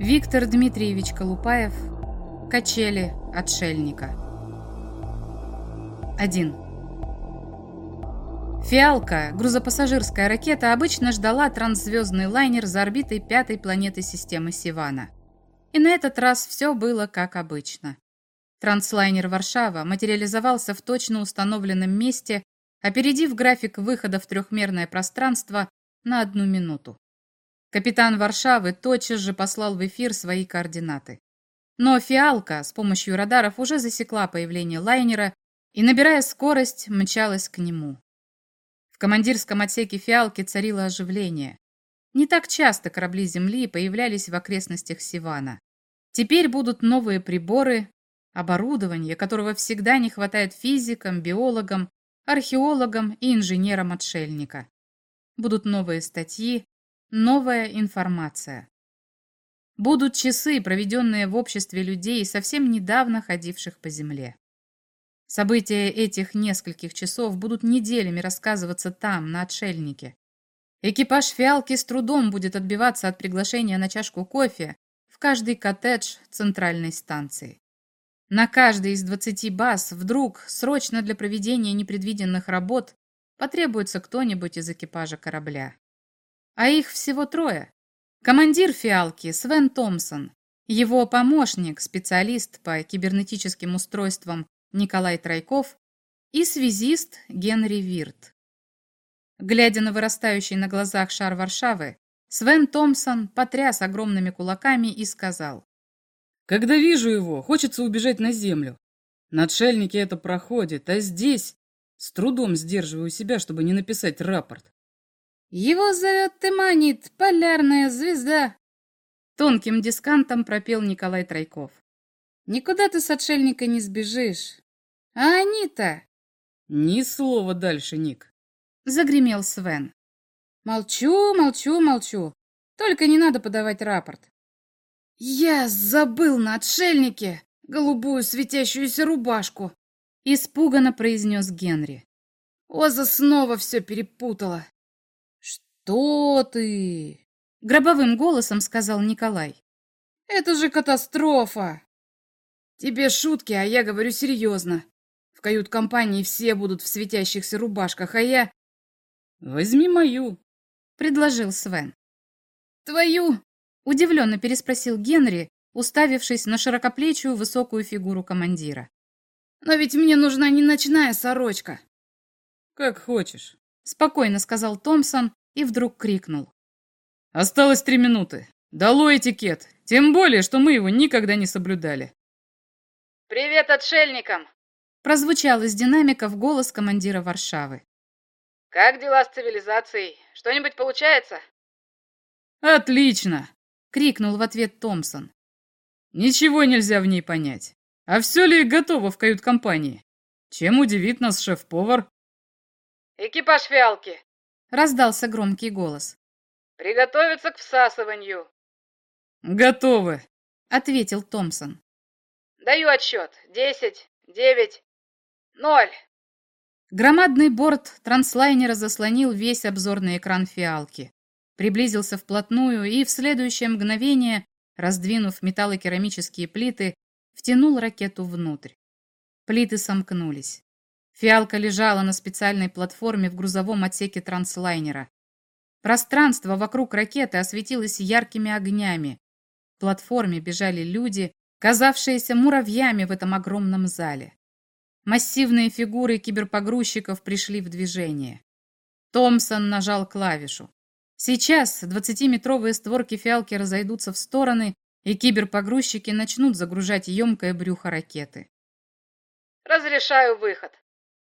Виктор Дмитриевич Колупаев. Качели отшельника. 1. Фиалка, грузопассажирская ракета, обычно ждала трансзвездный лайнер за орбитой пятой планеты системы Сивана. И на этот раз все было как обычно. Транслайнер «Варшава» материализовался в точно установленном месте, опередив график выхода в трехмерное пространство на одну минуту. Капитан Варшавы тотчас же послал в эфир свои координаты. Но «Фиалка» с помощью радаров уже засекла появление лайнера и, набирая скорость, мчалась к нему. В командирском отсеке «Фиалки» царило оживление. Не так часто корабли Земли появлялись в окрестностях Сивана. Теперь будут новые приборы, оборудование, которого всегда не хватает физикам, биологам, археологам и инженерам отшельника. Будут новые статьи, новая информация. Будут часы, проведенные в обществе людей, совсем недавно ходивших по земле. События этих нескольких часов будут неделями рассказываться там, на отшельнике. Экипаж фиалки с трудом будет отбиваться от приглашения на чашку кофе в каждый коттедж центральной станции. На каждой из 20 баз вдруг, срочно для проведения непредвиденных работ, потребуется кто-нибудь из экипажа корабля. А их всего трое. Командир «Фиалки» Свен Томпсон, его помощник, специалист по кибернетическим устройствам Николай Тройков и связист Генри Вирт. Глядя на вырастающий на глазах шар Варшавы, Свен Томпсон потряс огромными кулаками и сказал. Когда вижу его, хочется убежать на землю. На отшельнике это проходит, а здесь с трудом сдерживаю себя, чтобы не написать рапорт. Его зовет Тыманит, полярная звезда. Тонким дискантом пропел Николай Тройков. Никуда ты с отшельника не сбежишь. А они-то... Ни слова дальше, Ник. Загремел Свен. Молчу, молчу, молчу. Только не надо подавать рапорт. «Я забыл на отшельнике голубую светящуюся рубашку!» Испуганно произнес Генри. Оза снова все перепутала. «Что ты?» Гробовым голосом сказал Николай. «Это же катастрофа!» «Тебе шутки, а я говорю серьезно. В кают-компании все будут в светящихся рубашках, а я...» «Возьми мою», — предложил Свен. «Твою?» Удивленно переспросил Генри, уставившись на широкоплечую высокую фигуру командира. «Но ведь мне нужна не ночная сорочка». «Как хочешь», — спокойно сказал Томпсон и вдруг крикнул. «Осталось три минуты. Дало этикет. Тем более, что мы его никогда не соблюдали». «Привет отшельникам!» — прозвучал из динамиков голос командира Варшавы. «Как дела с цивилизацией? Что-нибудь получается?» «Отлично!» — крикнул в ответ Томпсон. «Ничего нельзя в ней понять. А все ли готово в кают-компании? Чем удивит нас шеф-повар?» «Экипаж фиалки!» — раздался громкий голос. «Приготовиться к всасыванию!» «Готовы!» — ответил Томпсон. «Даю отсчет. Десять, девять, ноль!» Громадный борт транслайнера заслонил весь обзорный экран фиалки приблизился вплотную и в следующее мгновение, раздвинув металлокерамические плиты, втянул ракету внутрь. Плиты сомкнулись. Фиалка лежала на специальной платформе в грузовом отсеке транслайнера. Пространство вокруг ракеты осветилось яркими огнями. В платформе бежали люди, казавшиеся муравьями в этом огромном зале. Массивные фигуры киберпогрузчиков пришли в движение. Томпсон нажал клавишу. Сейчас 20-метровые створки фиалки разойдутся в стороны, и киберпогрузчики начнут загружать емкое брюхо ракеты. «Разрешаю выход», —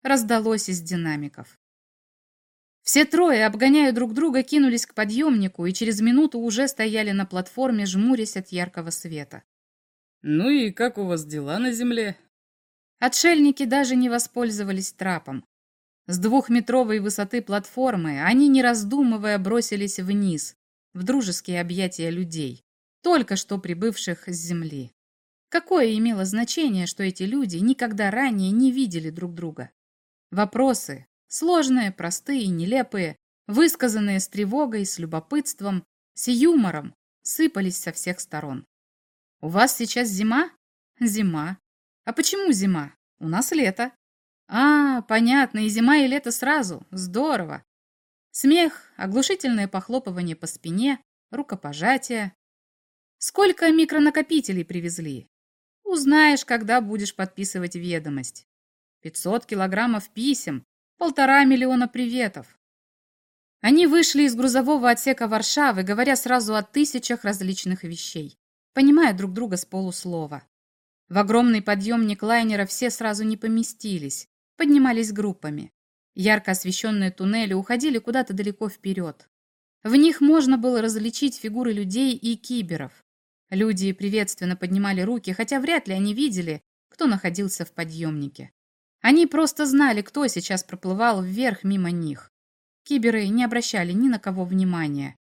раздалось из динамиков. Все трое, обгоняя друг друга, кинулись к подъемнику и через минуту уже стояли на платформе, жмурясь от яркого света. «Ну и как у вас дела на земле?» Отшельники даже не воспользовались трапом. С двухметровой высоты платформы они, не раздумывая, бросились вниз, в дружеские объятия людей, только что прибывших с земли. Какое имело значение, что эти люди никогда ранее не видели друг друга? Вопросы, сложные, простые, нелепые, высказанные с тревогой, с любопытством, с юмором, сыпались со всех сторон. «У вас сейчас зима?» «Зима. А почему зима? У нас лето». «А, понятно, и зима, и лето сразу. Здорово». Смех, оглушительное похлопывание по спине, рукопожатие. «Сколько микронакопителей привезли?» «Узнаешь, когда будешь подписывать ведомость. 500 килограммов писем, полтора миллиона приветов. Они вышли из грузового отсека Варшавы, говоря сразу о тысячах различных вещей, понимая друг друга с полуслова. В огромный подъемник лайнера все сразу не поместились, поднимались группами. Ярко освещенные туннели уходили куда-то далеко вперед. В них можно было различить фигуры людей и киберов. Люди приветственно поднимали руки, хотя вряд ли они видели, кто находился в подъемнике. Они просто знали, кто сейчас проплывал вверх мимо них. Киберы не обращали ни на кого внимания.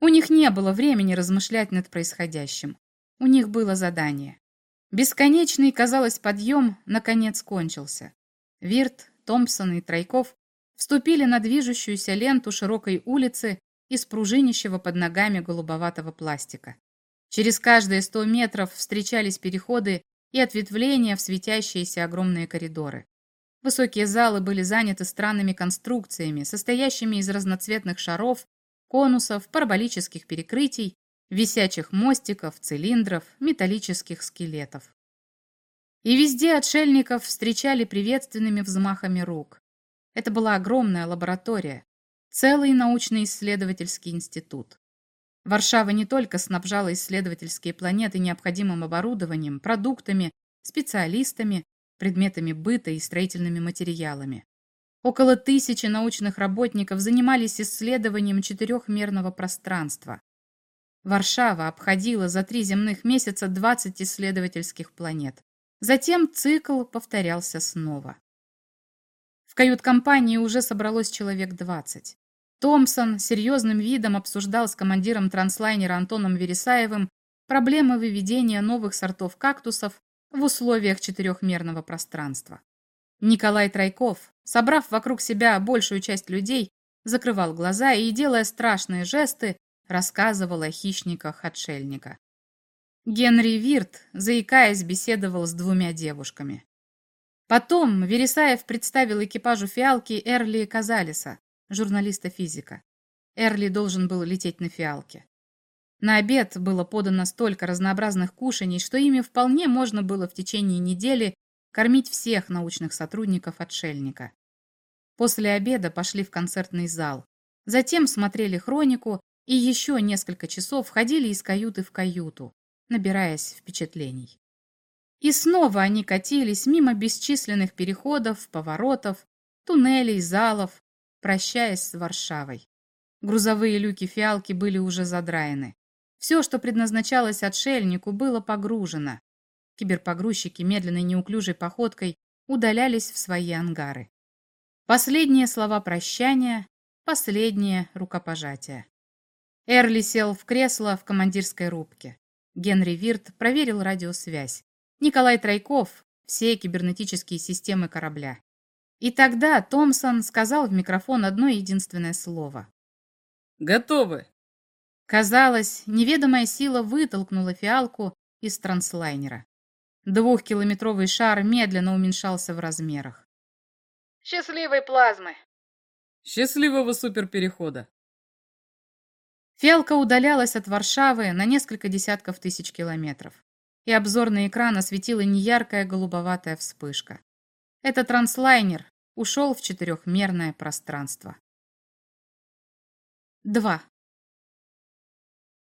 У них не было времени размышлять над происходящим. У них было задание. Бесконечный, казалось, подъем наконец кончился. Вирт, Томпсон и Тройков вступили на движущуюся ленту широкой улицы из пружинищего под ногами голубоватого пластика. Через каждые сто метров встречались переходы и ответвления в светящиеся огромные коридоры. Высокие залы были заняты странными конструкциями, состоящими из разноцветных шаров, конусов, параболических перекрытий, висячих мостиков, цилиндров, металлических скелетов. И везде отшельников встречали приветственными взмахами рук. Это была огромная лаборатория, целый научно-исследовательский институт. Варшава не только снабжала исследовательские планеты необходимым оборудованием, продуктами, специалистами, предметами быта и строительными материалами. Около тысячи научных работников занимались исследованием четырехмерного пространства. Варшава обходила за три земных месяца 20 исследовательских планет. Затем цикл повторялся снова. В кают-компании уже собралось человек 20. Томпсон серьезным видом обсуждал с командиром транслайнера Антоном Вересаевым проблемы выведения новых сортов кактусов в условиях четырехмерного пространства. Николай Тройков, собрав вокруг себя большую часть людей, закрывал глаза и, делая страшные жесты, рассказывал о хищниках отшельника. Генри Вирт, заикаясь, беседовал с двумя девушками. Потом Вересаев представил экипажу фиалки Эрли Казалиса, журналиста-физика. Эрли должен был лететь на фиалке. На обед было подано столько разнообразных кушаний, что ими вполне можно было в течение недели кормить всех научных сотрудников отшельника. После обеда пошли в концертный зал. Затем смотрели хронику и еще несколько часов ходили из каюты в каюту, набираясь впечатлений. И снова они катились мимо бесчисленных переходов, поворотов, туннелей, залов, прощаясь с Варшавой. Грузовые люки фиалки были уже задраены. Все, что предназначалось отшельнику, было погружено. Киберпогрузчики медленной неуклюжей походкой удалялись в свои ангары. Последние слова прощания, последнее рукопожатие. Эрли сел в кресло в командирской рубке. Генри Вирт проверил радиосвязь. Николай Тройков – все кибернетические системы корабля. И тогда Томпсон сказал в микрофон одно единственное слово. «Готовы!» Казалось, неведомая сила вытолкнула фиалку из транслайнера. Двухкилометровый шар медленно уменьшался в размерах. Счастливой плазмы. Счастливого суперперехода. Фиалка удалялась от Варшавы на несколько десятков тысяч километров, и обзорный экран осветила неяркая голубоватая вспышка. Этот транслайнер ушел в четырехмерное пространство. 2.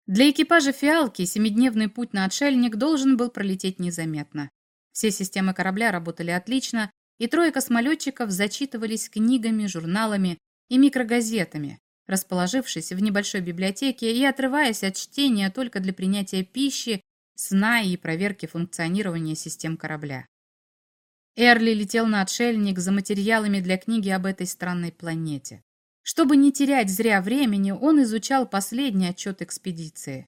Для экипажа «Фиалки» семидневный путь на отшельник должен был пролететь незаметно. Все системы корабля работали отлично, и трое космолетчиков зачитывались книгами, журналами и микрогазетами, расположившись в небольшой библиотеке и отрываясь от чтения только для принятия пищи, сна и проверки функционирования систем корабля. Эрли летел на отшельник за материалами для книги об этой странной планете. Чтобы не терять зря времени, он изучал последний отчет экспедиции.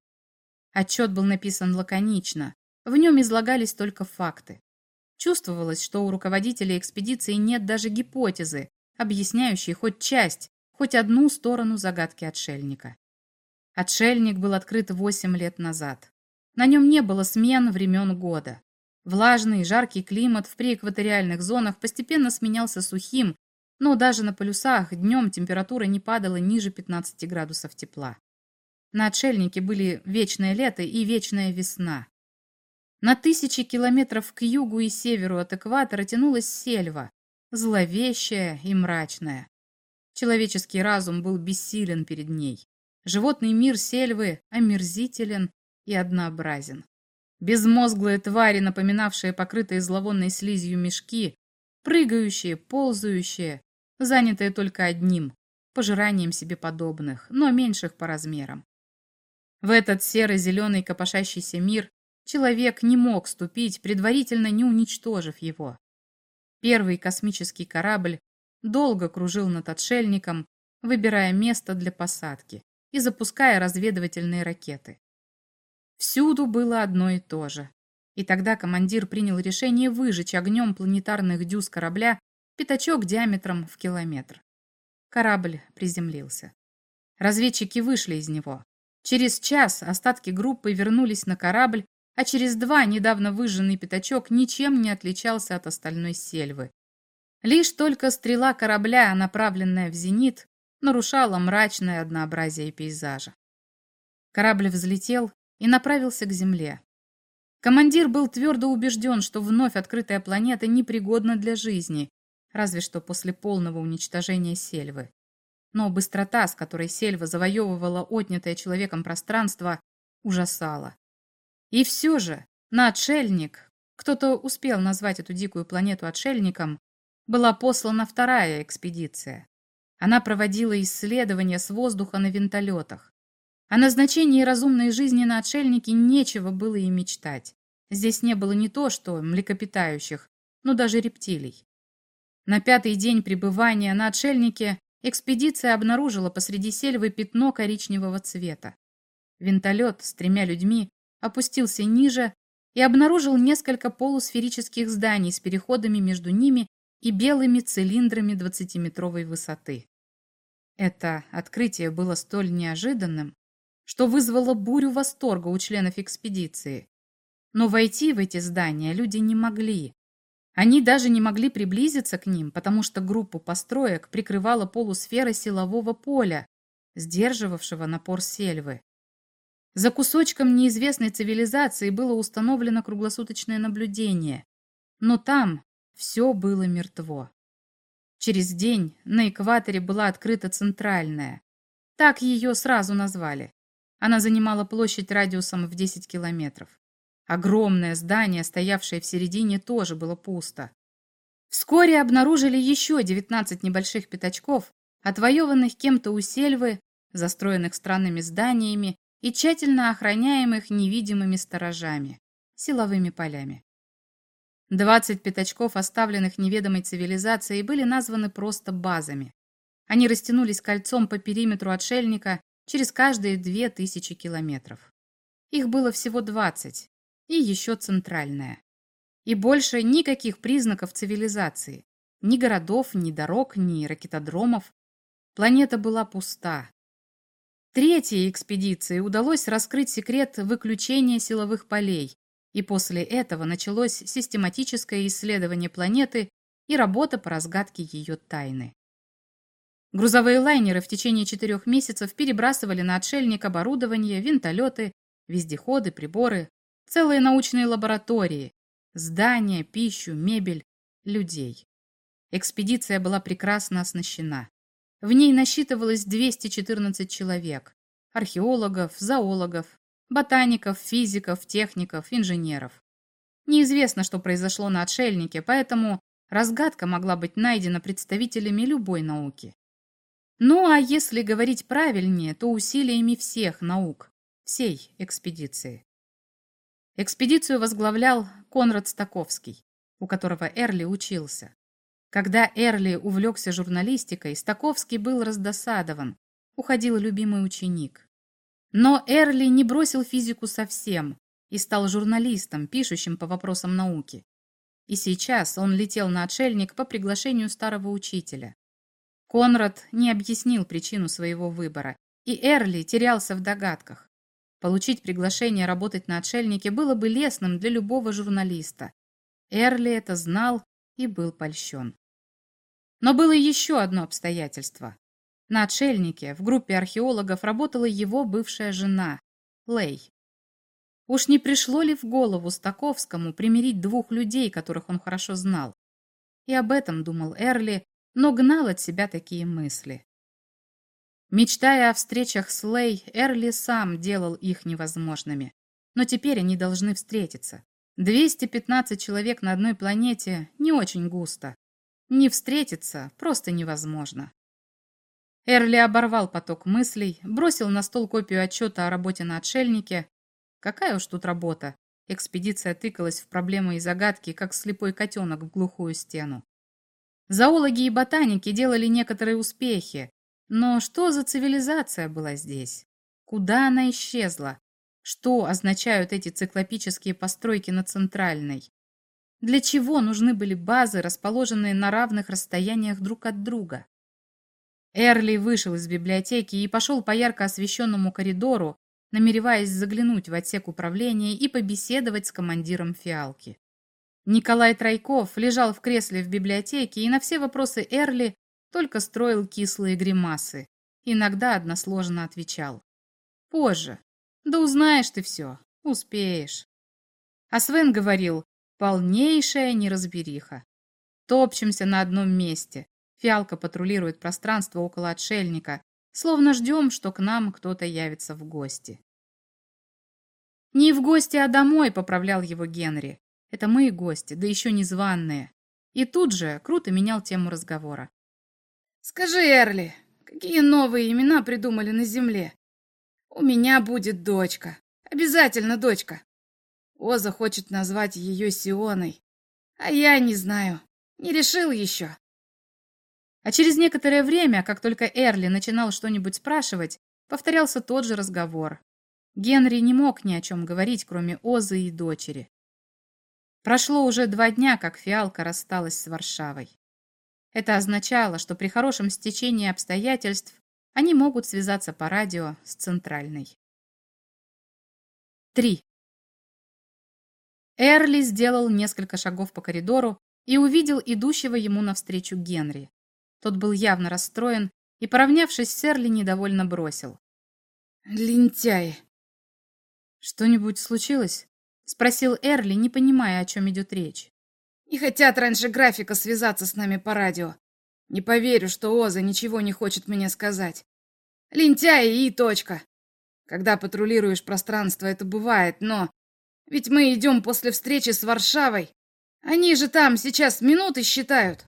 Отчет был написан лаконично, в нем излагались только факты. Чувствовалось, что у руководителя экспедиции нет даже гипотезы, объясняющей хоть часть, хоть одну сторону загадки отшельника. Отшельник был открыт 8 лет назад. На нем не было смен времен года. Влажный, жаркий климат в преэкваториальных зонах постепенно сменялся сухим, но даже на полюсах днем температура не падала ниже 15 градусов тепла. На отшельнике были вечное лето и вечная весна. На тысячи километров к югу и северу от экватора тянулась сельва, зловещая и мрачная. Человеческий разум был бессилен перед ней. Животный мир сельвы омерзителен и однообразен. Безмозглые твари, напоминавшие покрытые зловонной слизью мешки, прыгающие, ползающие, занятые только одним – пожиранием себе подобных, но меньших по размерам. В этот серо-зеленый копошащийся мир человек не мог ступить, предварительно не уничтожив его. Первый космический корабль долго кружил над отшельником, выбирая место для посадки и запуская разведывательные ракеты. Всюду было одно и то же. И тогда командир принял решение выжечь огнем планетарных дюз корабля пятачок диаметром в километр. Корабль приземлился. Разведчики вышли из него. Через час остатки группы вернулись на корабль, а через два недавно выжженный пятачок ничем не отличался от остальной сельвы. Лишь только стрела корабля, направленная в зенит, нарушала мрачное однообразие пейзажа. Корабль взлетел и направился к земле. Командир был твердо убежден, что вновь открытая планета непригодна для жизни, разве что после полного уничтожения сельвы. Но быстрота, с которой сельва завоевывала отнятое человеком пространство, ужасала. И все же на отшельник, кто-то успел назвать эту дикую планету отшельником, была послана вторая экспедиция. Она проводила исследования с воздуха на винтолетах. О назначении разумной жизни на отшельнике нечего было и мечтать. Здесь не было не то что млекопитающих, но даже рептилий. На пятый день пребывания на отшельнике экспедиция обнаружила посреди сельвы пятно коричневого цвета. Винтолет с тремя людьми опустился ниже и обнаружил несколько полусферических зданий с переходами между ними и белыми цилиндрами двадцатиметровой высоты. Это открытие было столь неожиданным, что вызвало бурю восторга у членов экспедиции. Но войти в эти здания люди не могли. Они даже не могли приблизиться к ним, потому что группу построек прикрывала полусфера силового поля, сдерживавшего напор сельвы. За кусочком неизвестной цивилизации было установлено круглосуточное наблюдение, но там все было мертво. Через день на экваторе была открыта центральная. Так ее сразу назвали. Она занимала площадь радиусом в 10 километров. Огромное здание, стоявшее в середине, тоже было пусто. Вскоре обнаружили еще 19 небольших пятачков, отвоеванных кем-то у сельвы, застроенных странными зданиями и тщательно охраняемых невидимыми сторожами, силовыми полями. 20 пятачков, оставленных неведомой цивилизацией, были названы просто базами. Они растянулись кольцом по периметру отшельника через каждые две тысячи километров. Их было всего двадцать, и еще центральная. И больше никаких признаков цивилизации. Ни городов, ни дорог, ни ракетодромов. Планета была пуста. Третьей экспедиции удалось раскрыть секрет выключения силовых полей, и после этого началось систематическое исследование планеты и работа по разгадке ее тайны. Грузовые лайнеры в течение четырех месяцев перебрасывали на отшельник оборудование, винтолеты, вездеходы, приборы, целые научные лаборатории, здания, пищу, мебель, людей. Экспедиция была прекрасно оснащена. В ней насчитывалось 214 человек. Археологов, зоологов, ботаников, физиков, техников, инженеров. Неизвестно, что произошло на отшельнике, поэтому разгадка могла быть найдена представителями любой науки. Ну а если говорить правильнее, то усилиями всех наук, всей экспедиции. Экспедицию возглавлял Конрад Стаковский, у которого Эрли учился. Когда Эрли увлекся журналистикой, Стаковский был раздосадован, уходил любимый ученик. Но Эрли не бросил физику совсем и стал журналистом, пишущим по вопросам науки. И сейчас он летел на отшельник по приглашению старого учителя. Конрад не объяснил причину своего выбора И Эрли терялся в догадках. Получить приглашение работать на отшельнике было бы лестным для любого журналиста. Эрли это знал и был польщен. Но было еще одно обстоятельство. На отшельнике в группе археологов работала его бывшая жена, Лей. Уж не пришло ли в голову Стаковскому примирить двух людей, которых он хорошо знал? И об этом думал Эрли, но гнал от себя такие мысли. Мечтая о встречах с Лей, Эрли сам делал их невозможными. Но теперь они должны встретиться. 215 человек на одной планете не очень густо. Не встретиться просто невозможно. Эрли оборвал поток мыслей, бросил на стол копию отчета о работе на отшельнике. Какая уж тут работа. Экспедиция тыкалась в проблемы и загадки, как слепой котенок в глухую стену. Зоологи и ботаники делали некоторые успехи, но что за цивилизация была здесь? Куда она исчезла? Что означают эти циклопические постройки на Центральной? Для чего нужны были базы, расположенные на равных расстояниях друг от друга? Эрли вышел из библиотеки и пошел по ярко освещенному коридору, намереваясь заглянуть в отсек управления и побеседовать с командиром фиалки. Николай Тройков лежал в кресле в библиотеке и на все вопросы Эрли только строил кислые гримасы. Иногда односложно отвечал. «Позже. Да узнаешь ты все. Успеешь». А Свен говорил, Полнейшая неразбериха. Топчемся на одном месте. Фиалка патрулирует пространство около отшельника, словно ждем, что к нам кто-то явится в гости. «Не в гости, а домой», — поправлял его Генри. «Это мы и гости, да еще незваные». И тут же круто менял тему разговора. «Скажи, Эрли, какие новые имена придумали на земле? У меня будет дочка. Обязательно дочка. Оза хочет назвать ее Сионой. А я не знаю. Не решил еще. А через некоторое время, как только Эрли начинал что-нибудь спрашивать, повторялся тот же разговор. Генри не мог ни о чем говорить, кроме Озы и дочери. Прошло уже два дня, как фиалка рассталась с Варшавой. Это означало, что при хорошем стечении обстоятельств они могут связаться по радио с Центральной. 3. Эрли сделал несколько шагов по коридору и увидел идущего ему навстречу Генри. Тот был явно расстроен и, поравнявшись с Эрли, недовольно бросил. «Лентяй!» «Что-нибудь случилось?» — спросил Эрли, не понимая, о чем идет речь. «Не хотят раньше графика связаться с нами по радио. Не поверю, что Оза ничего не хочет мне сказать. Лентяй и точка. Когда патрулируешь пространство, это бывает, но ведь мы идем после встречи с Варшавой. Они же там сейчас минуты считают.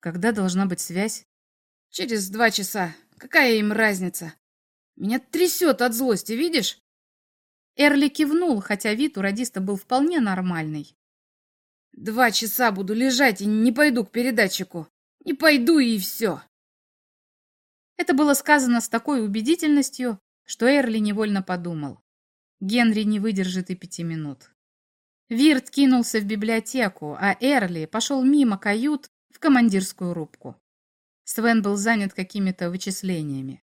Когда должна быть связь? Через два часа. Какая им разница? Меня трясет от злости, видишь? Эрли кивнул, хотя вид у радиста был вполне нормальный. Два часа буду лежать и не пойду к передатчику. Не пойду и все. Это было сказано с такой убедительностью, что Эрли невольно подумал. Генри не выдержит и пяти минут. Вирт кинулся в библиотеку, а Эрли пошел мимо кают в командирскую рубку. Свен был занят какими-то вычислениями.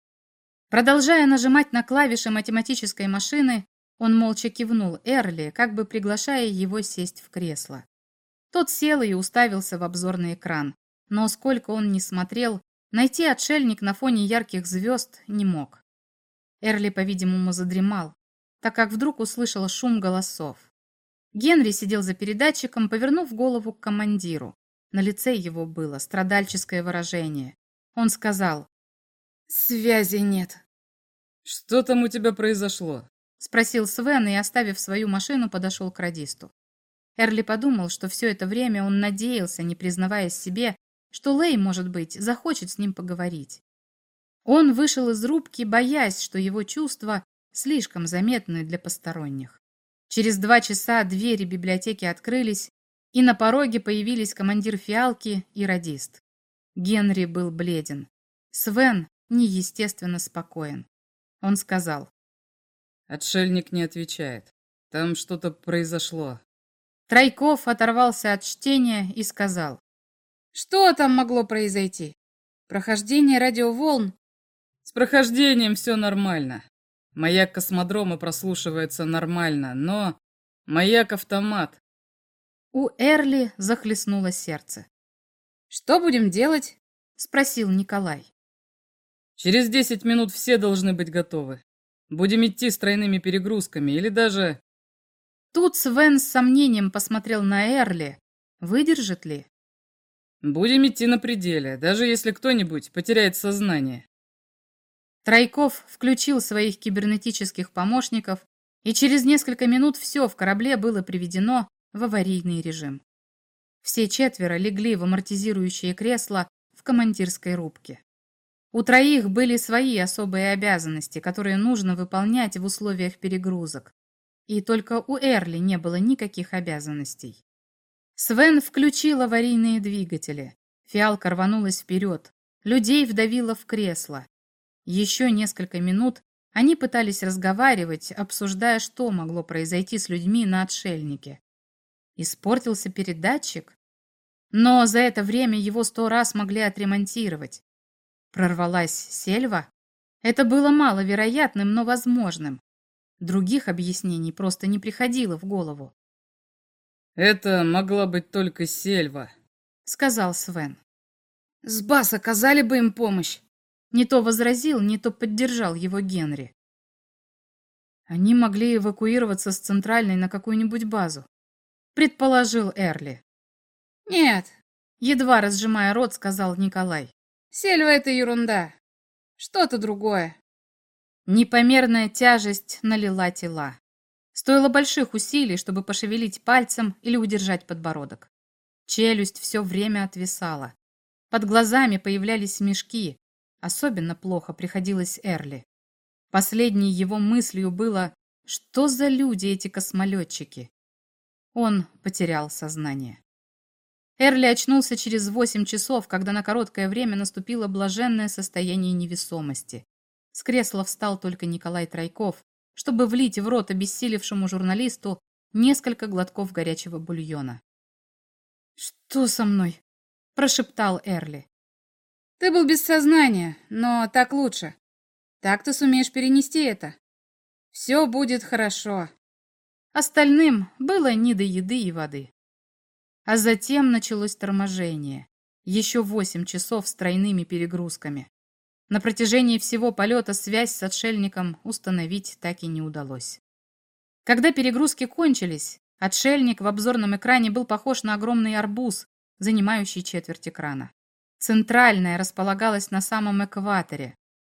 Продолжая нажимать на клавиши математической машины, он молча кивнул Эрли, как бы приглашая его сесть в кресло. Тот сел и уставился в обзорный экран, но сколько он ни смотрел, найти отшельник на фоне ярких звезд не мог. Эрли, по-видимому, задремал, так как вдруг услышала шум голосов. Генри сидел за передатчиком, повернув голову к командиру. На лице его было страдальческое выражение. Он сказал, «Связи нет». «Что там у тебя произошло?» Спросил Свен и, оставив свою машину, подошел к радисту. Эрли подумал, что все это время он надеялся, не признаваясь себе, что Лей, может быть, захочет с ним поговорить. Он вышел из рубки, боясь, что его чувства слишком заметны для посторонних. Через два часа двери библиотеки открылись, и на пороге появились командир фиалки и радист. Генри был бледен. Свен неестественно спокоен. Он сказал. «Отшельник не отвечает. Там что-то произошло». Тройков оторвался от чтения и сказал. «Что там могло произойти? Прохождение радиоволн С прохождением все нормально. Маяк космодрома прослушивается нормально, но... Маяк-автомат. У Эрли захлестнуло сердце. «Что будем делать?» — спросил Николай. Через десять минут все должны быть готовы. Будем идти с тройными перегрузками или даже... Тут Свен с сомнением посмотрел на Эрли. Выдержит ли? Будем идти на пределе, даже если кто-нибудь потеряет сознание. Тройков включил своих кибернетических помощников, и через несколько минут все в корабле было приведено в аварийный режим. Все четверо легли в амортизирующее кресло в командирской рубке. У троих были свои особые обязанности, которые нужно выполнять в условиях перегрузок. И только у Эрли не было никаких обязанностей. Свен включил аварийные двигатели. Фиалка рванулась вперед. Людей вдавило в кресло. Еще несколько минут они пытались разговаривать, обсуждая, что могло произойти с людьми на отшельнике. Испортился передатчик? Но за это время его сто раз могли отремонтировать. Прорвалась сельва? Это было маловероятным, но возможным. Других объяснений просто не приходило в голову. «Это могла быть только сельва», — сказал Свен. «С бас оказали бы им помощь», не то возразил, не то поддержал его Генри. Они могли эвакуироваться с центральной на какую-нибудь базу, предположил Эрли. Нет, едва разжимая рот, сказал Николай. Сельва — это ерунда. Что-то другое. Непомерная тяжесть налила тела. Стоило больших усилий, чтобы пошевелить пальцем или удержать подбородок. Челюсть все время отвисала. Под глазами появлялись мешки, Особенно плохо приходилось Эрли. Последней его мыслью было, что за люди эти космолетчики? Он потерял сознание. Эрли очнулся через восемь часов, когда на короткое время наступило блаженное состояние невесомости. С кресла встал только Николай Тройков, чтобы влить в рот обессилевшему журналисту несколько глотков горячего бульона. «Что со мной?» – прошептал Эрли. Ты был без сознания, но так лучше. Так ты сумеешь перенести это. Все будет хорошо. Остальным было не до еды и воды. А затем началось торможение. Еще восемь часов с тройными перегрузками. На протяжении всего полета связь с отшельником установить так и не удалось. Когда перегрузки кончились, отшельник в обзорном экране был похож на огромный арбуз, занимающий четверть экрана. Центральная располагалась на самом экваторе.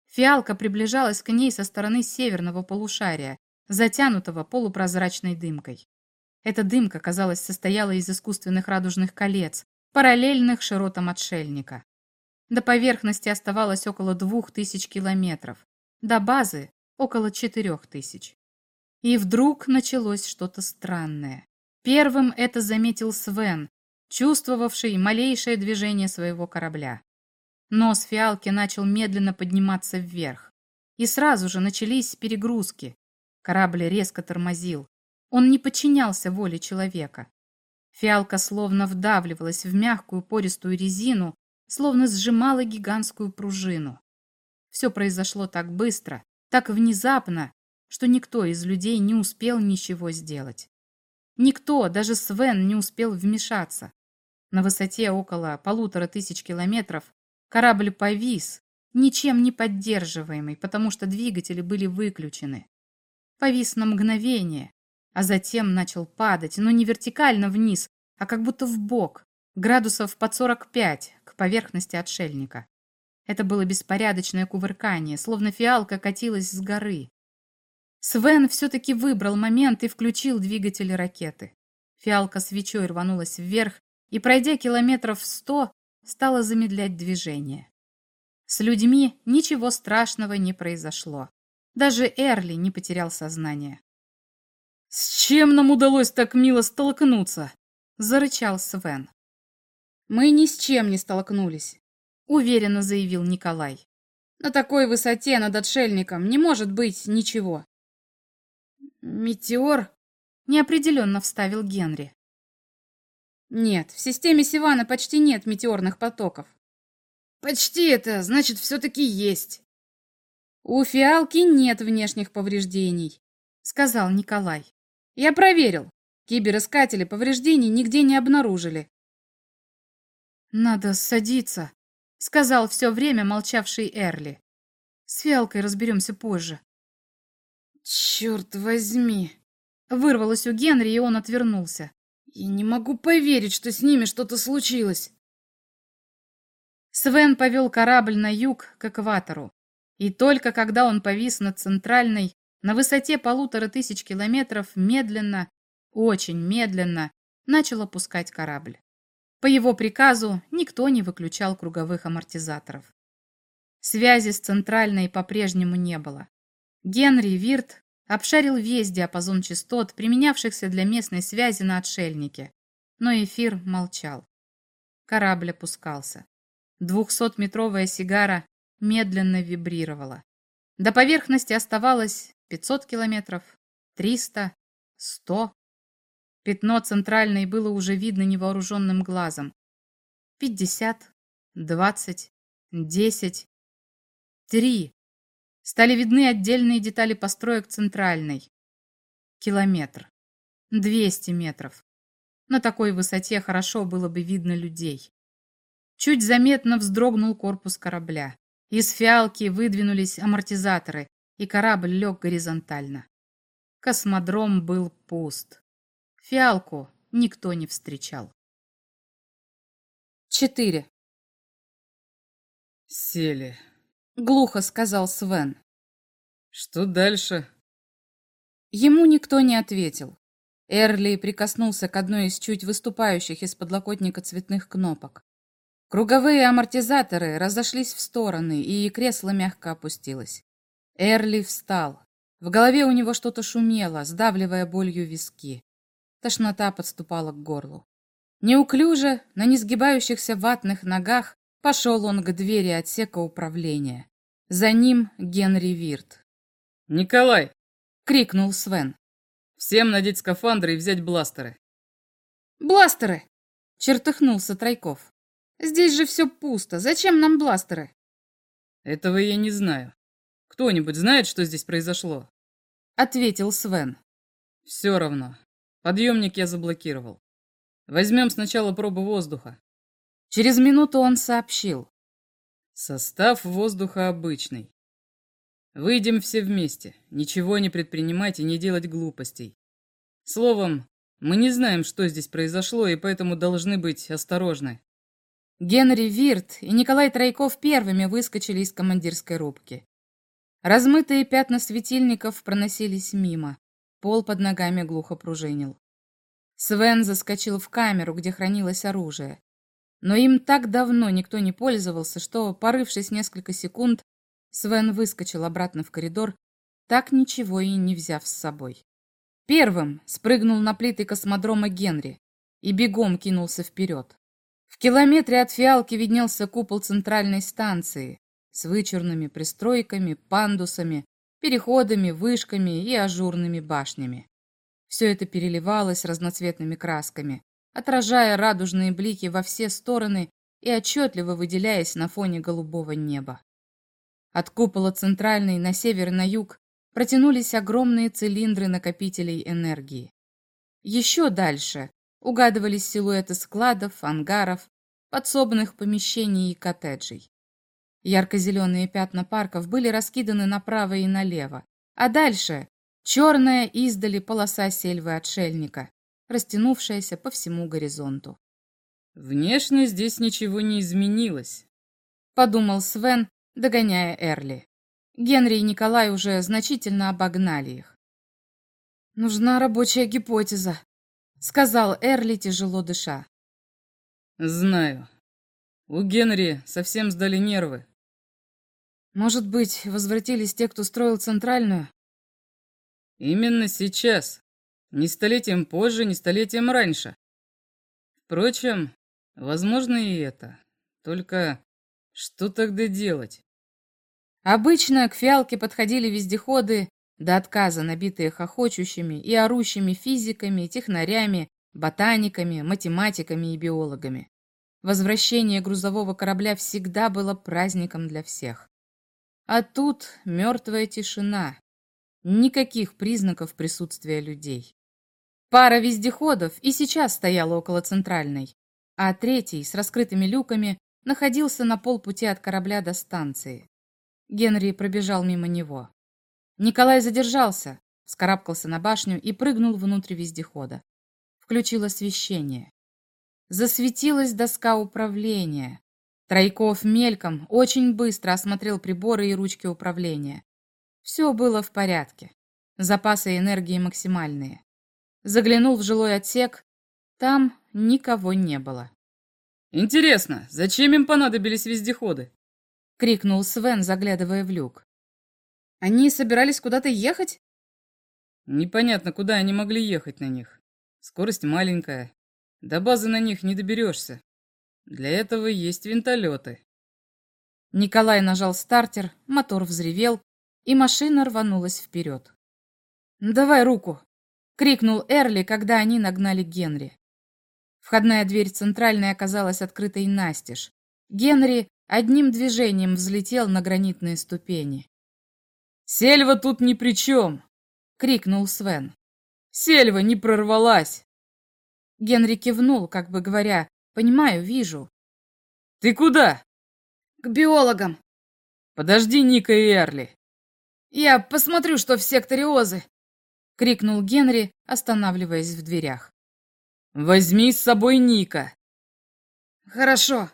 Фиалка приближалась к ней со стороны северного полушария, затянутого полупрозрачной дымкой. Эта дымка, казалось, состояла из искусственных радужных колец, параллельных широтам отшельника. До поверхности оставалось около двух тысяч километров, до базы – около четырех тысяч. И вдруг началось что-то странное. Первым это заметил Свен, чувствовавший малейшее движение своего корабля. Нос фиалки начал медленно подниматься вверх. И сразу же начались перегрузки. Корабль резко тормозил. Он не подчинялся воле человека. Фиалка словно вдавливалась в мягкую пористую резину, словно сжимала гигантскую пружину. Все произошло так быстро, так внезапно, что никто из людей не успел ничего сделать. Никто, даже Свен, не успел вмешаться. На высоте около полутора тысяч километров корабль повис, ничем не поддерживаемый, потому что двигатели были выключены. Повис на мгновение, а затем начал падать, но не вертикально вниз, а как будто в бок, градусов под 45 к поверхности отшельника. Это было беспорядочное кувыркание, словно фиалка катилась с горы. Свен все-таки выбрал момент и включил двигатели ракеты. Фиалка свечой рванулась вверх, и, пройдя километров сто, стала замедлять движение. С людьми ничего страшного не произошло. Даже Эрли не потерял сознание. «С чем нам удалось так мило столкнуться?» – зарычал Свен. «Мы ни с чем не столкнулись», – уверенно заявил Николай. «На такой высоте над отшельником не может быть ничего». «Метеор?» – неопределенно вставил Генри. Нет, в системе Сивана почти нет метеорных потоков. Почти это, значит, все-таки есть. «У фиалки нет внешних повреждений», — сказал Николай. «Я проверил. Киберискатели повреждений нигде не обнаружили». «Надо садиться», — сказал все время молчавший Эрли. «С фиалкой разберемся позже». «Черт возьми!» — вырвалось у Генри, и он отвернулся. «Я не могу поверить, что с ними что-то случилось». Свен повел корабль на юг, к экватору. И только когда он повис над центральной, на высоте полутора тысяч километров, медленно, очень медленно, начал опускать корабль. По его приказу никто не выключал круговых амортизаторов. Связи с центральной по-прежнему не было. Генри Вирт обшарил весь диапазон частот, применявшихся для местной связи на отшельнике, но эфир молчал. Корабль опускался. Двухсотметровая сигара медленно вибрировала. До поверхности оставалось 500 километров, 300, 100. Пятно центральной было уже видно невооруженным глазом. 50, 20, 10, 3. Стали видны отдельные детали построек центральной. Километр. 200 метров. На такой высоте хорошо было бы видно людей. Чуть заметно вздрогнул корпус корабля. Из фиалки выдвинулись амортизаторы, и корабль лег горизонтально. Космодром был пуст. Фиалку никто не встречал. Четыре. Сели. Глухо сказал Свен. Что дальше? Ему никто не ответил. Эрли прикоснулся к одной из чуть выступающих из подлокотника цветных кнопок. Круговые амортизаторы разошлись в стороны, и кресло мягко опустилось. Эрли встал. В голове у него что-то шумело, сдавливая болью виски. Тошнота подступала к горлу. Неуклюже, на несгибающихся ватных ногах, пошел он к двери отсека управления. За ним Генри Вирт. «Николай!» — крикнул Свен. «Всем надеть скафандры и взять бластеры». «Бластеры!» — чертыхнулся Тройков. Здесь же все пусто. Зачем нам бластеры? Этого я не знаю. Кто-нибудь знает, что здесь произошло? Ответил Свен. Все равно. Подъемник я заблокировал. Возьмем сначала пробу воздуха. Через минуту он сообщил. Состав воздуха обычный. Выйдем все вместе. Ничего не предпринимать и не делать глупостей. Словом, мы не знаем, что здесь произошло, и поэтому должны быть осторожны. Генри Вирт и Николай Тройков первыми выскочили из командирской рубки. Размытые пятна светильников проносились мимо. Пол под ногами глухо пружинил. Свен заскочил в камеру, где хранилось оружие. Но им так давно никто не пользовался, что, порывшись несколько секунд, Свен выскочил обратно в коридор, так ничего и не взяв с собой. Первым спрыгнул на плиты космодрома Генри и бегом кинулся вперед. В километре от фиалки виднелся купол центральной станции с вычурными пристройками, пандусами, переходами, вышками и ажурными башнями. Все это переливалось разноцветными красками, отражая радужные блики во все стороны и отчетливо выделяясь на фоне голубого неба. От купола центральной на север и на юг протянулись огромные цилиндры накопителей энергии. Еще дальше Угадывались силуэты складов, ангаров, подсобных помещений и коттеджей. Ярко-зеленые пятна парков были раскиданы направо и налево, а дальше черная издали полоса сельвы-отшельника, растянувшаяся по всему горизонту. «Внешне здесь ничего не изменилось», — подумал Свен, догоняя Эрли. Генри и Николай уже значительно обогнали их. «Нужна рабочая гипотеза», — сказал Эрли, тяжело дыша. «Знаю. У Генри совсем сдали нервы». «Может быть, возвратились те, кто строил центральную?» «Именно сейчас. Не столетием позже, не столетием раньше. Впрочем, возможно и это. Только что тогда делать?» Обычно к фиалке подходили вездеходы до отказа набитые хохочущими и орущими физиками, технарями, ботаниками, математиками и биологами. Возвращение грузового корабля всегда было праздником для всех. А тут мертвая тишина. Никаких признаков присутствия людей. Пара вездеходов и сейчас стояла около центральной, а третий с раскрытыми люками находился на полпути от корабля до станции. Генри пробежал мимо него. Николай задержался, вскарабкался на башню и прыгнул внутрь вездехода. Включил освещение. Засветилась доска управления. Тройков мельком очень быстро осмотрел приборы и ручки управления. Все было в порядке. Запасы энергии максимальные. Заглянул в жилой отсек. Там никого не было. «Интересно, зачем им понадобились вездеходы?» — крикнул Свен, заглядывая в люк. «Они собирались куда-то ехать?» «Непонятно, куда они могли ехать на них. Скорость маленькая. До базы на них не доберешься. Для этого есть винтолеты». Николай нажал стартер, мотор взревел, и машина рванулась вперед. «Давай руку!» — крикнул Эрли, когда они нагнали Генри. Входная дверь центральной оказалась открытой настежь. Генри одним движением взлетел на гранитные ступени. «Сельва тут ни при чем!» — крикнул Свен. «Сельва не прорвалась!» Генри кивнул, как бы говоря, «Понимаю, вижу». «Ты куда?» «К биологам». «Подожди Ника и Эрли». «Я посмотрю, что в секторе Озы!» — крикнул Генри, останавливаясь в дверях. «Возьми с собой Ника!» «Хорошо!»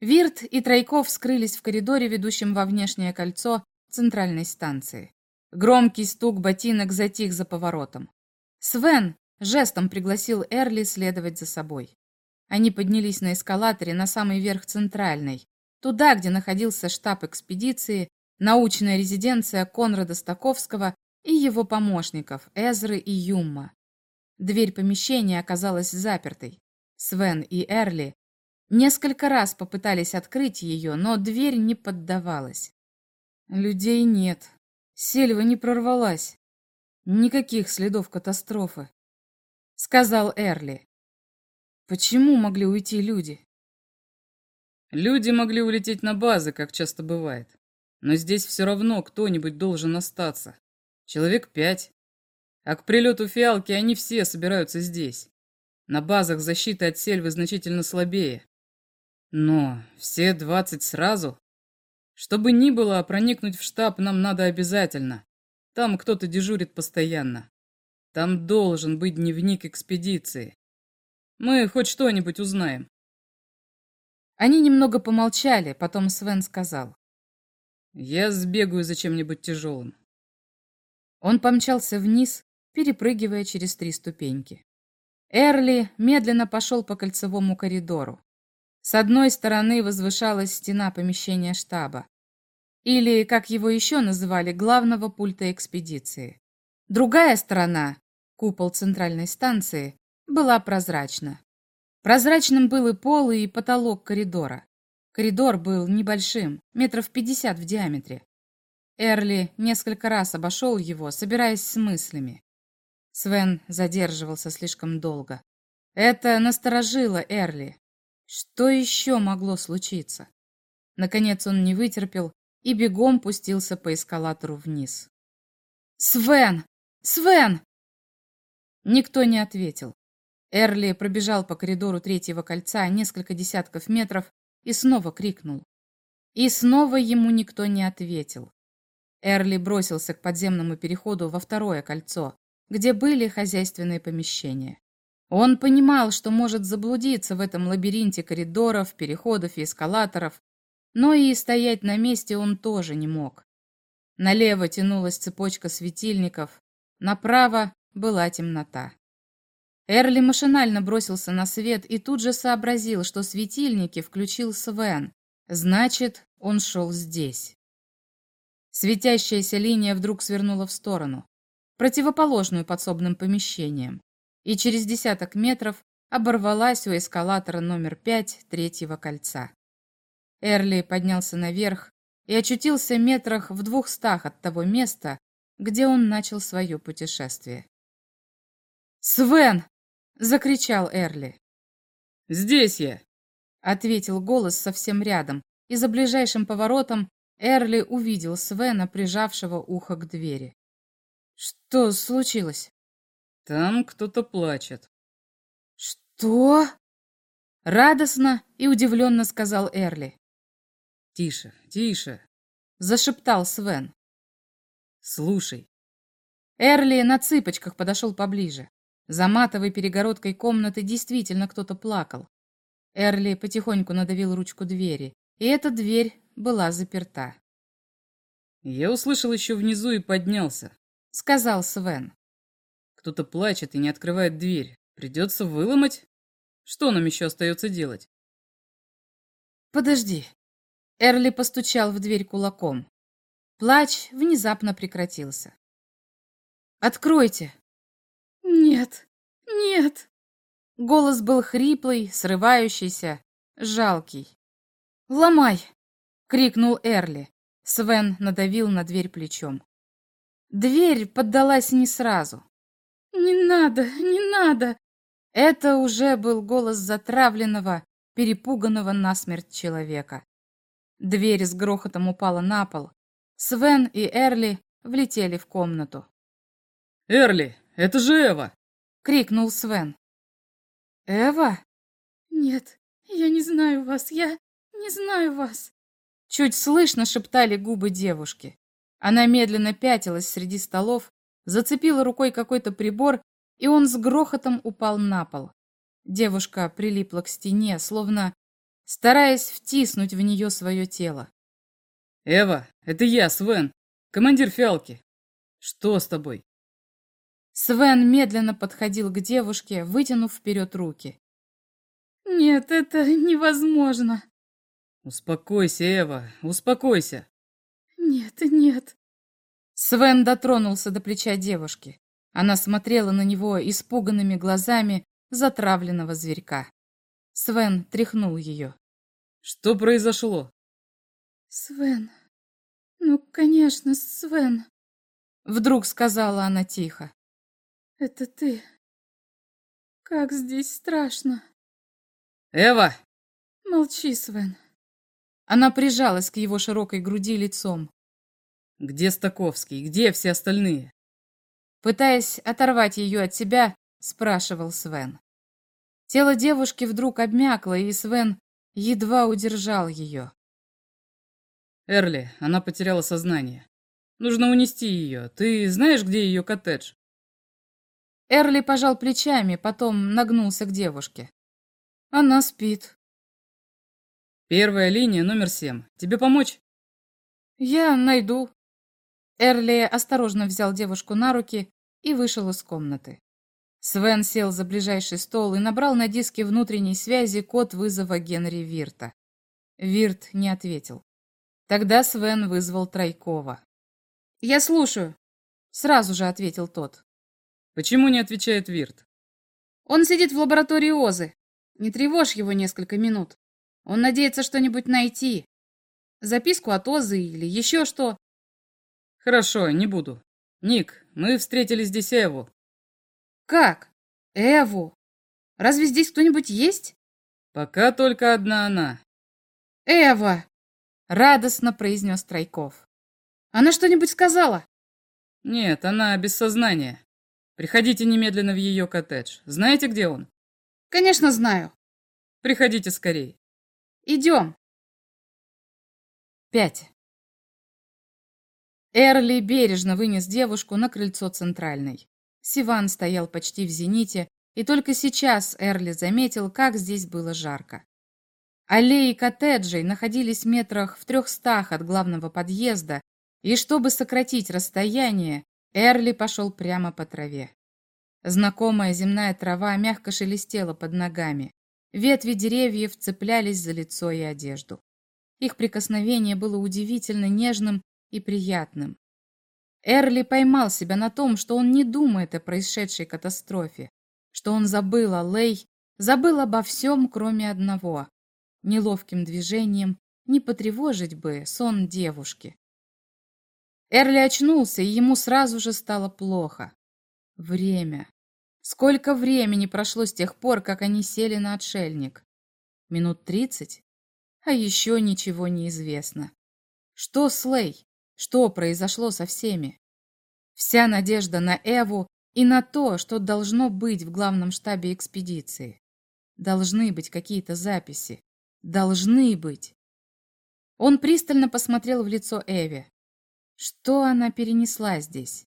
Вирт и Тройков скрылись в коридоре, ведущем во внешнее кольцо центральной станции. Громкий стук ботинок затих за поворотом. Свен жестом пригласил Эрли следовать за собой. Они поднялись на эскалаторе на самый верх центральной, туда, где находился штаб экспедиции, научная резиденция Конрада Стаковского и его помощников Эзры и Юмма. Дверь помещения оказалась запертой. Свен и Эрли несколько раз попытались открыть ее, но дверь не поддавалась. Людей нет. Сельва не прорвалась. Никаких следов катастрофы, сказал Эрли. Почему могли уйти люди? Люди могли улететь на базы, как часто бывает. Но здесь все равно кто-нибудь должен остаться. Человек пять, а к прилету фиалки они все собираются здесь. На базах защита от сельвы значительно слабее. Но все двадцать сразу? Чтобы ни было, проникнуть в штаб нам надо обязательно. Там кто-то дежурит постоянно. Там должен быть дневник экспедиции. Мы хоть что-нибудь узнаем. Они немного помолчали, потом Свен сказал. Я сбегаю за чем-нибудь тяжелым. Он помчался вниз, перепрыгивая через три ступеньки. Эрли медленно пошел по кольцевому коридору. С одной стороны возвышалась стена помещения штаба, или, как его еще называли, главного пульта экспедиции. Другая сторона, купол центральной станции, была прозрачна. Прозрачным был и пол, и потолок коридора. Коридор был небольшим, метров пятьдесят в диаметре. Эрли несколько раз обошел его, собираясь с мыслями. Свен задерживался слишком долго. Это насторожило Эрли. Что еще могло случиться? Наконец он не вытерпел и бегом пустился по эскалатору вниз. «Свен! Свен!» Никто не ответил. Эрли пробежал по коридору третьего кольца несколько десятков метров и снова крикнул. И снова ему никто не ответил. Эрли бросился к подземному переходу во второе кольцо, где были хозяйственные помещения. Он понимал, что может заблудиться в этом лабиринте коридоров, переходов и эскалаторов, но и стоять на месте он тоже не мог. Налево тянулась цепочка светильников, направо была темнота. Эрли машинально бросился на свет и тут же сообразил, что светильники включил Свен. Значит, он шел здесь. Светящаяся линия вдруг свернула в сторону противоположную подсобным помещениям, и через десяток метров оборвалась у эскалатора номер пять третьего кольца. Эрли поднялся наверх и очутился метрах в двухстах от того места, где он начал свое путешествие. «Свен!» — закричал Эрли. «Здесь я!» — ответил голос совсем рядом, и за ближайшим поворотом Эрли увидел Свена, прижавшего ухо к двери. «Что случилось?» «Там кто-то плачет». «Что?» Радостно и удивленно сказал Эрли. «Тише, тише», — зашептал Свен. «Слушай». Эрли на цыпочках подошел поближе. За матовой перегородкой комнаты действительно кто-то плакал. Эрли потихоньку надавил ручку двери, и эта дверь была заперта. «Я услышал еще внизу и поднялся», — сказал Свен. «Кто-то плачет и не открывает дверь. Придется выломать? Что нам еще остается делать?» «Подожди». Эрли постучал в дверь кулаком. Плач внезапно прекратился. «Откройте!» «Нет, нет!» Голос был хриплый, срывающийся, жалкий. «Ломай!» — крикнул Эрли. Свен надавил на дверь плечом. Дверь поддалась не сразу. «Не надо, не надо!» Это уже был голос затравленного, перепуганного насмерть человека. Дверь с грохотом упала на пол. Свен и Эрли влетели в комнату. «Эрли, это же Эва!» — крикнул Свен. «Эва?» «Нет, я не знаю вас, я не знаю вас». Чуть слышно шептали губы девушки. Она медленно пятилась среди столов, зацепила рукой какой-то прибор, и он с грохотом упал на пол. Девушка прилипла к стене, словно стараясь втиснуть в нее свое тело. «Эва, это я, Свен, командир фиалки. Что с тобой?» Свен медленно подходил к девушке, вытянув вперед руки. «Нет, это невозможно!» «Успокойся, Эва, успокойся!» «Нет, нет!» Свен дотронулся до плеча девушки. Она смотрела на него испуганными глазами затравленного зверька. Свен тряхнул ее. «Что произошло?» «Свен, ну, конечно, Свен!» Вдруг сказала она тихо. Это ты. Как здесь страшно. Эва! Молчи, Свен. Она прижалась к его широкой груди лицом. Где Стаковский? Где все остальные? Пытаясь оторвать ее от себя, спрашивал Свен. Тело девушки вдруг обмякло, и Свен едва удержал ее. Эрли, она потеряла сознание. Нужно унести ее. Ты знаешь, где ее коттедж? Эрли пожал плечами, потом нагнулся к девушке. Она спит. Первая линия, номер семь. Тебе помочь? Я найду. Эрли осторожно взял девушку на руки и вышел из комнаты. Свен сел за ближайший стол и набрал на диске внутренней связи код вызова Генри Вирта. Вирт не ответил. Тогда Свен вызвал Тройкова. «Я слушаю», — сразу же ответил тот. Почему не отвечает Вирт? Он сидит в лаборатории Озы. Не тревожь его несколько минут. Он надеется что-нибудь найти. Записку от Озы или еще что. Хорошо, не буду. Ник, мы встретили здесь Эву. Как? Эву? Разве здесь кто-нибудь есть? Пока только одна она. Эва! Радостно произнес Тройков. Она что-нибудь сказала? Нет, она без сознания. Приходите немедленно в ее коттедж. Знаете, где он? Конечно, знаю. Приходите скорей. Идем. Пять. Эрли бережно вынес девушку на крыльцо центральной. Сиван стоял почти в зените, и только сейчас Эрли заметил, как здесь было жарко. Аллеи коттеджей находились метрах в трехстах от главного подъезда, и чтобы сократить расстояние, Эрли пошел прямо по траве. Знакомая земная трава мягко шелестела под ногами. Ветви деревьев цеплялись за лицо и одежду. Их прикосновение было удивительно нежным и приятным. Эрли поймал себя на том, что он не думает о происшедшей катастрофе, что он забыл о Лей, забыл обо всем, кроме одного. Неловким движением не потревожить бы сон девушки. Эрли очнулся, и ему сразу же стало плохо. Время. Сколько времени прошло с тех пор, как они сели на отшельник? Минут тридцать? А еще ничего не известно. Что с Лей? Что произошло со всеми? Вся надежда на Эву и на то, что должно быть в главном штабе экспедиции. Должны быть какие-то записи. Должны быть. Он пристально посмотрел в лицо Эви. Что она перенесла здесь?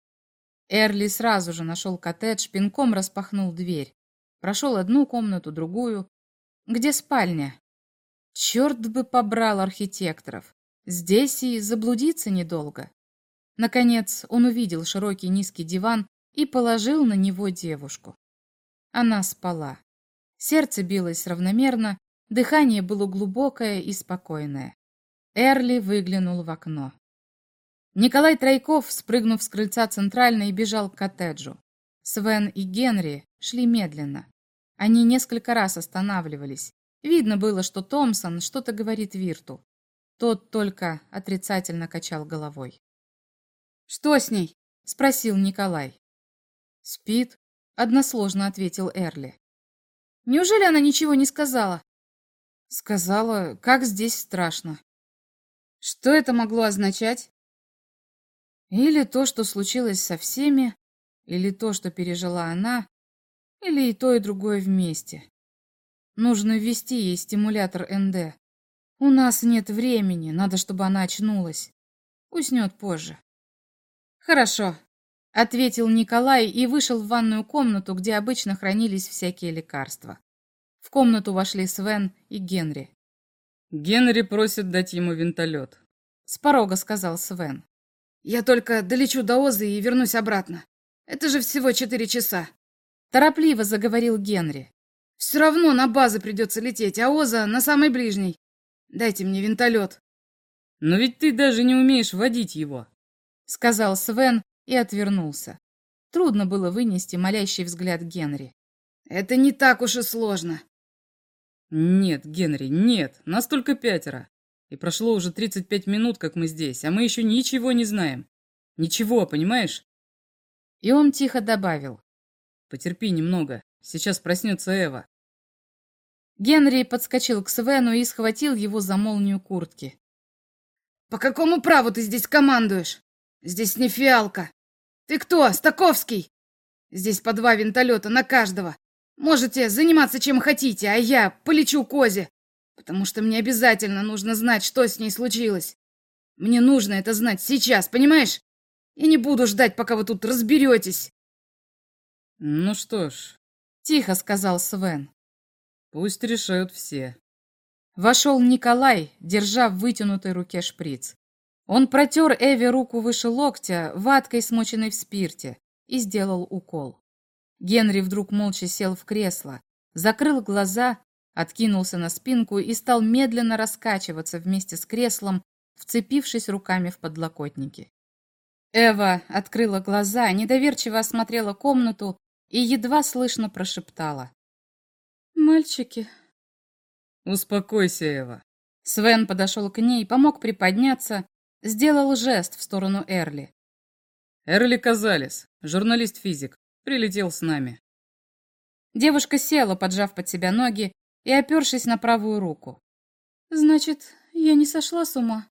Эрли сразу же нашел коттедж, пинком распахнул дверь. Прошел одну комнату, другую. Где спальня? Черт бы побрал архитекторов. Здесь и заблудиться недолго. Наконец он увидел широкий низкий диван и положил на него девушку. Она спала. Сердце билось равномерно, дыхание было глубокое и спокойное. Эрли выглянул в окно. Николай Тройков, спрыгнув с крыльца центральной, бежал к коттеджу. Свен и Генри шли медленно. Они несколько раз останавливались. Видно было, что Томпсон что-то говорит Вирту. Тот только отрицательно качал головой. «Что с ней?» — спросил Николай. «Спит», — односложно ответил Эрли. «Неужели она ничего не сказала?» «Сказала, как здесь страшно». Что это могло означать? Или то, что случилось со всеми, или то, что пережила она, или и то, и другое вместе. Нужно ввести ей стимулятор НД. У нас нет времени, надо, чтобы она очнулась. Уснет позже. Хорошо, ответил Николай и вышел в ванную комнату, где обычно хранились всякие лекарства. В комнату вошли Свен и Генри. Генри просит дать ему винтолет. С порога сказал Свен. Я только долечу до Озы и вернусь обратно. Это же всего четыре часа. Торопливо заговорил Генри. Все равно на базы придется лететь, а Оза на самой ближней. Дайте мне винтолет. Но ведь ты даже не умеешь водить его. Сказал Свен и отвернулся. Трудно было вынести молящий взгляд Генри. Это не так уж и сложно. Нет, Генри, нет, нас только пятеро. И прошло уже 35 минут, как мы здесь, а мы еще ничего не знаем. Ничего, понимаешь? И он тихо добавил. Потерпи немного, сейчас проснется Эва. Генри подскочил к Свену и схватил его за молнию куртки. «По какому праву ты здесь командуешь? Здесь не фиалка. Ты кто, Стаковский? Здесь по два винтолета на каждого. Можете заниматься чем хотите, а я полечу Козе, потому что мне обязательно нужно знать, что с ней случилось. Мне нужно это знать сейчас, понимаешь? Я не буду ждать, пока вы тут разберетесь. Ну что ж, тихо сказал Свен. Пусть решают все. Вошел Николай, держа в вытянутой руке шприц. Он протер Эви руку выше локтя, ваткой, смоченной в спирте, и сделал укол. Генри вдруг молча сел в кресло, закрыл глаза, откинулся на спинку и стал медленно раскачиваться вместе с креслом, вцепившись руками в подлокотники. Эва открыла глаза, недоверчиво осмотрела комнату и едва слышно прошептала. «Мальчики». «Успокойся, Эва». Свен подошел к ней, помог приподняться, сделал жест в сторону Эрли. «Эрли Казалис, журналист-физик. Прилетел с нами. Девушка села, поджав под себя ноги и опершись на правую руку. «Значит, я не сошла с ума?»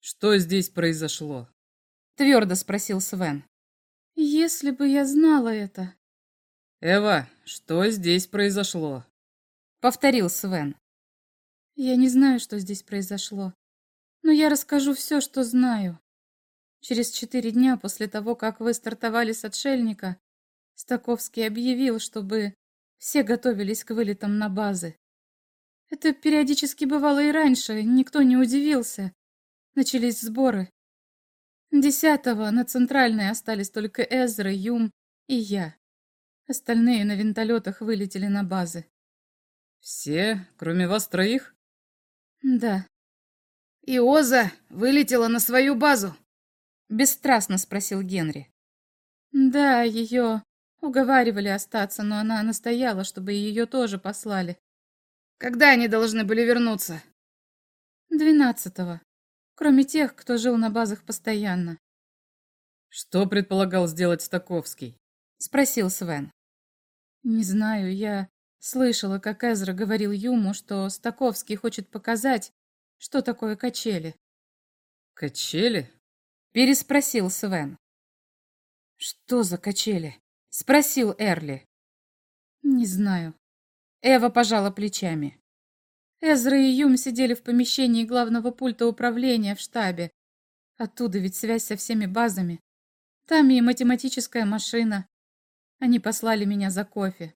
«Что здесь произошло?» Твердо спросил Свен. «Если бы я знала это...» «Эва, что здесь произошло?» Повторил Свен. «Я не знаю, что здесь произошло, но я расскажу все, что знаю. Через четыре дня после того, как вы стартовали с отшельника, Стаковский объявил, чтобы все готовились к вылетам на базы. Это периодически бывало и раньше, никто не удивился. Начались сборы. Десятого на центральной остались только Эзра, Юм и я. Остальные на винтолетах вылетели на базы. Все, кроме вас троих? Да. И Оза вылетела на свою базу. Бесстрастно спросил Генри. Да, ее уговаривали остаться, но она настояла, чтобы ее тоже послали. Когда они должны были вернуться? Двенадцатого. Кроме тех, кто жил на базах постоянно. Что предполагал сделать Стаковский? Спросил Свен. Не знаю, я слышала, как Эзра говорил Юму, что Стаковский хочет показать, что такое качели. «Качели?» — переспросил Свен. «Что за качели?» — спросил Эрли. «Не знаю». Эва пожала плечами. Эзра и Юм сидели в помещении главного пульта управления в штабе. Оттуда ведь связь со всеми базами. Там и математическая машина. Они послали меня за кофе.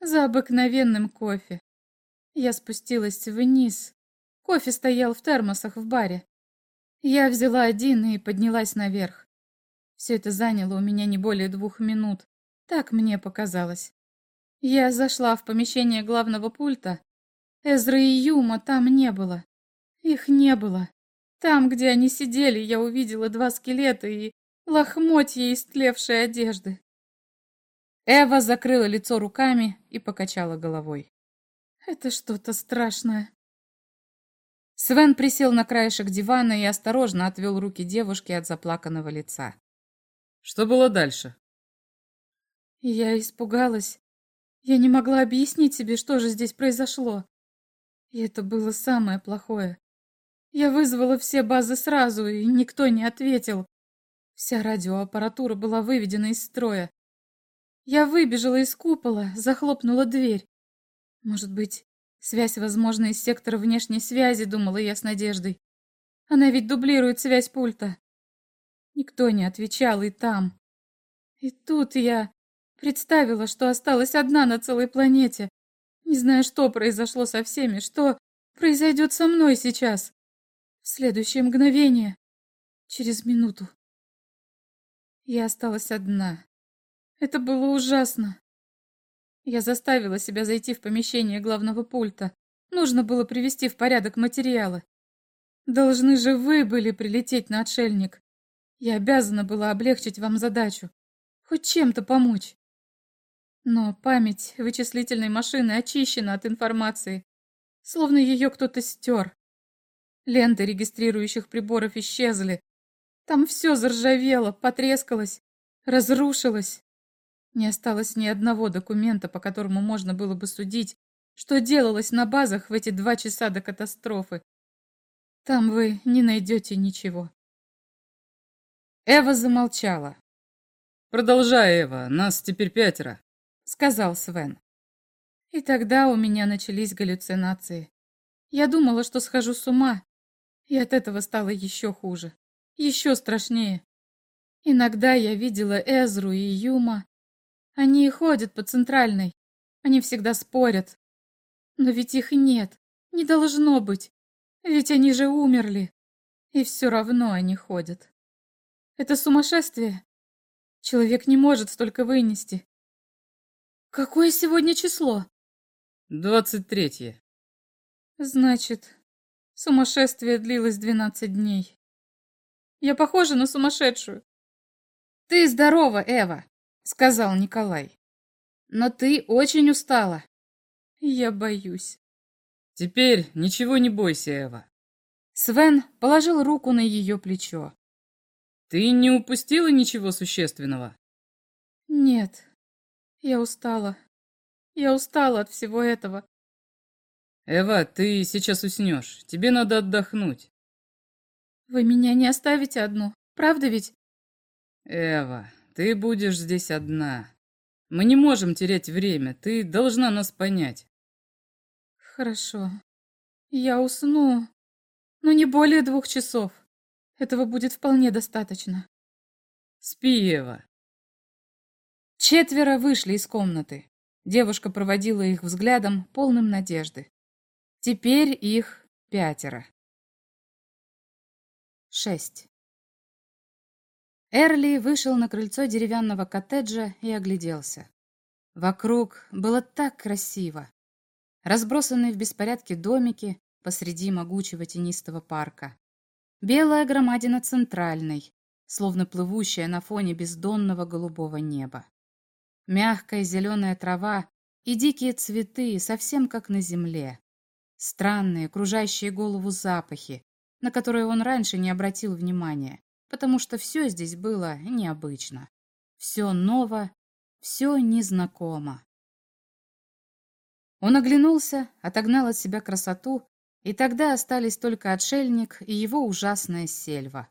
За обыкновенным кофе. Я спустилась вниз. Кофе стоял в термосах в баре. Я взяла один и поднялась наверх. Все это заняло у меня не более двух минут. Так мне показалось. Я зашла в помещение главного пульта. Эзра и Юма там не было. Их не было. Там, где они сидели, я увидела два скелета и лохмотья истлевшей одежды. Эва закрыла лицо руками и покачала головой. Это что-то страшное. Свен присел на краешек дивана и осторожно отвел руки девушки от заплаканного лица. Что было дальше? Я испугалась. Я не могла объяснить себе, что же здесь произошло. И это было самое плохое. Я вызвала все базы сразу, и никто не ответил. Вся радиоаппаратура была выведена из строя. Я выбежала из купола, захлопнула дверь. Может быть, Связь, возможно, из сектора внешней связи, думала я с надеждой. Она ведь дублирует связь пульта. Никто не отвечал и там. И тут я представила, что осталась одна на целой планете. Не знаю, что произошло со всеми, что произойдет со мной сейчас. В следующее мгновение. Через минуту. Я осталась одна. Это было ужасно. Я заставила себя зайти в помещение главного пульта. Нужно было привести в порядок материалы. Должны же вы были прилететь на отшельник. Я обязана была облегчить вам задачу. Хоть чем-то помочь. Но память вычислительной машины очищена от информации, словно ее кто-то стер. Ленты регистрирующих приборов исчезли. Там все заржавело, потрескалось, разрушилось. Не осталось ни одного документа, по которому можно было бы судить, что делалось на базах в эти два часа до катастрофы. Там вы не найдете ничего. Эва замолчала. «Продолжай, Эва, нас теперь пятеро», — сказал Свен. И тогда у меня начались галлюцинации. Я думала, что схожу с ума, и от этого стало еще хуже, еще страшнее. Иногда я видела Эзру и Юма, они ходят по центральной. Они всегда спорят. Но ведь их нет. Не должно быть. Ведь они же умерли. И все равно они ходят. Это сумасшествие. Человек не может столько вынести. Какое сегодня число? Двадцать третье. Значит, сумасшествие длилось двенадцать дней. Я похожа на сумасшедшую. Ты здорова, Эва сказал Николай. Но ты очень устала. Я боюсь. Теперь ничего не бойся, Эва. Свен положил руку на ее плечо. Ты не упустила ничего существенного? Нет. Я устала. Я устала от всего этого. Эва, ты сейчас уснешь. Тебе надо отдохнуть. Вы меня не оставите одну, правда ведь? Эва, ты будешь здесь одна. Мы не можем терять время, ты должна нас понять. Хорошо. Я усну, но не более двух часов. Этого будет вполне достаточно. Спи, Ева. Четверо вышли из комнаты. Девушка проводила их взглядом, полным надежды. Теперь их пятеро. Шесть. Эрли вышел на крыльцо деревянного коттеджа и огляделся. Вокруг было так красиво. Разбросанные в беспорядке домики посреди могучего тенистого парка. Белая громадина центральной, словно плывущая на фоне бездонного голубого неба. Мягкая зеленая трава и дикие цветы, совсем как на земле. Странные, кружащие голову запахи, на которые он раньше не обратил внимания потому что все здесь было необычно. Все ново, все незнакомо. Он оглянулся, отогнал от себя красоту И тогда остались только отшельник и его ужасная сельва.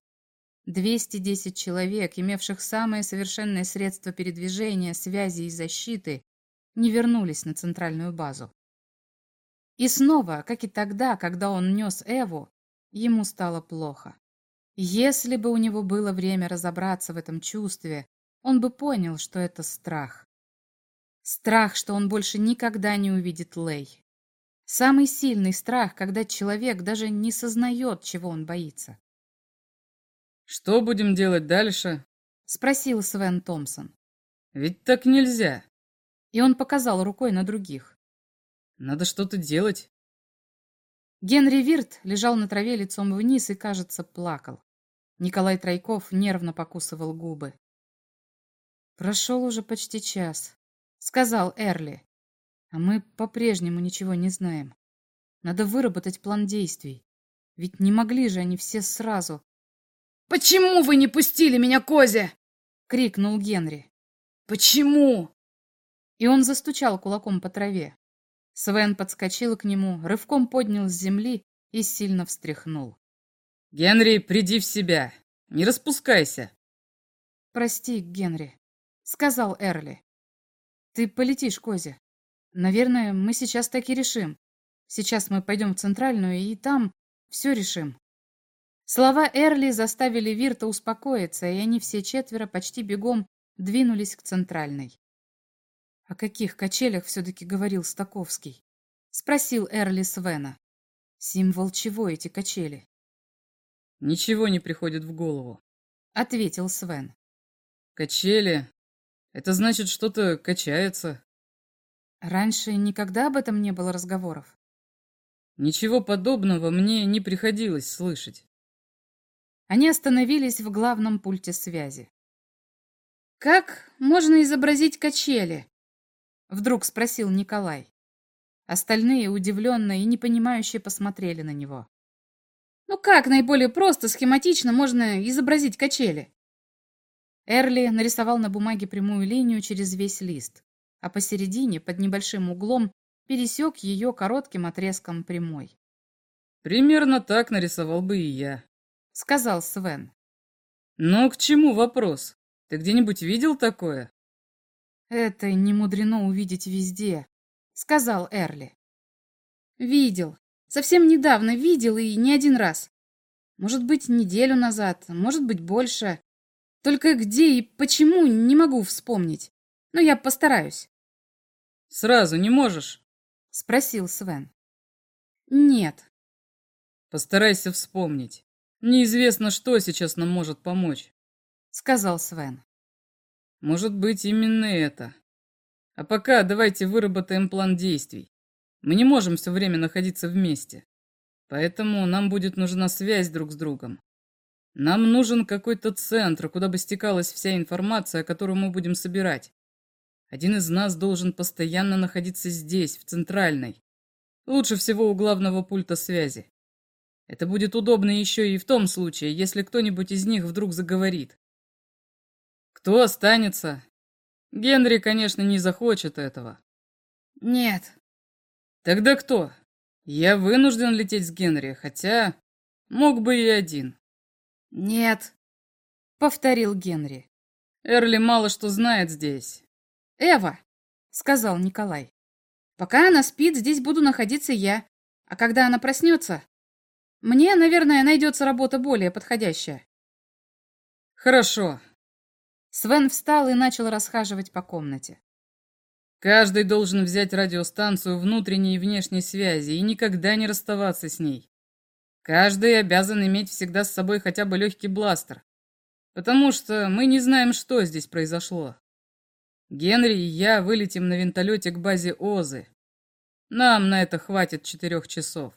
210 человек, имевших самые совершенные средства передвижения, связи и защиты, не вернулись на центральную базу. И снова, как и тогда, когда он нес Эву, ему стало плохо. Если бы у него было время разобраться в этом чувстве, он бы понял, что это страх. Страх, что он больше никогда не увидит Лей. Самый сильный страх, когда человек даже не сознает, чего он боится. «Что будем делать дальше?» — спросил Свен Томпсон. «Ведь так нельзя». И он показал рукой на других. «Надо что-то делать». Генри Вирт лежал на траве лицом вниз и, кажется, плакал. Николай Тройков нервно покусывал губы. «Прошел уже почти час», — сказал Эрли. «А мы по-прежнему ничего не знаем. Надо выработать план действий. Ведь не могли же они все сразу». «Почему вы не пустили меня, Козе?» — крикнул Генри. «Почему?» И он застучал кулаком по траве. Свен подскочил к нему, рывком поднял с земли и сильно встряхнул. «Генри, приди в себя! Не распускайся!» «Прости, Генри», — сказал Эрли. «Ты полетишь, Козе. Наверное, мы сейчас так и решим. Сейчас мы пойдем в Центральную, и там все решим». Слова Эрли заставили Вирта успокоиться, и они все четверо почти бегом двинулись к Центральной. «О каких качелях все-таки говорил Стаковский?» — спросил Эрли Свена. «Символ чего эти качели?» Ничего не приходит в голову. Ответил Свен. Качели. Это значит, что-то качается. Раньше никогда об этом не было разговоров. Ничего подобного мне не приходилось слышать. Они остановились в главном пульте связи. «Как можно изобразить качели?» Вдруг спросил Николай. Остальные удивленно и непонимающе посмотрели на него. Ну как наиболее просто, схематично можно изобразить качели? Эрли нарисовал на бумаге прямую линию через весь лист, а посередине, под небольшим углом, пересек ее коротким отрезком прямой. «Примерно так нарисовал бы и я», — сказал Свен. «Но к чему вопрос? Ты где-нибудь видел такое?» «Это не мудрено увидеть везде», — сказал Эрли. «Видел. Совсем недавно видел и не один раз. Может быть, неделю назад, может быть, больше. Только где и почему, не могу вспомнить. Но я постараюсь. «Сразу не можешь?» — спросил Свен. «Нет». «Постарайся вспомнить. Неизвестно, что сейчас нам может помочь», — сказал Свен. «Может быть, именно это. А пока давайте выработаем план действий. Мы не можем все время находиться вместе. Поэтому нам будет нужна связь друг с другом. Нам нужен какой-то центр, куда бы стекалась вся информация, которую мы будем собирать. Один из нас должен постоянно находиться здесь, в центральной. Лучше всего у главного пульта связи. Это будет удобно еще и в том случае, если кто-нибудь из них вдруг заговорит. Кто останется? Генри, конечно, не захочет этого. Нет, Тогда кто? Я вынужден лететь с Генри, хотя мог бы и один. Нет, повторил Генри. Эрли мало что знает здесь. Эва, сказал Николай. Пока она спит, здесь буду находиться я. А когда она проснется, мне, наверное, найдется работа более подходящая. Хорошо. Свен встал и начал расхаживать по комнате. Каждый должен взять радиостанцию внутренней и внешней связи и никогда не расставаться с ней. Каждый обязан иметь всегда с собой хотя бы легкий бластер, потому что мы не знаем, что здесь произошло. Генри и я вылетим на винтолете к базе Озы. Нам на это хватит четырех часов.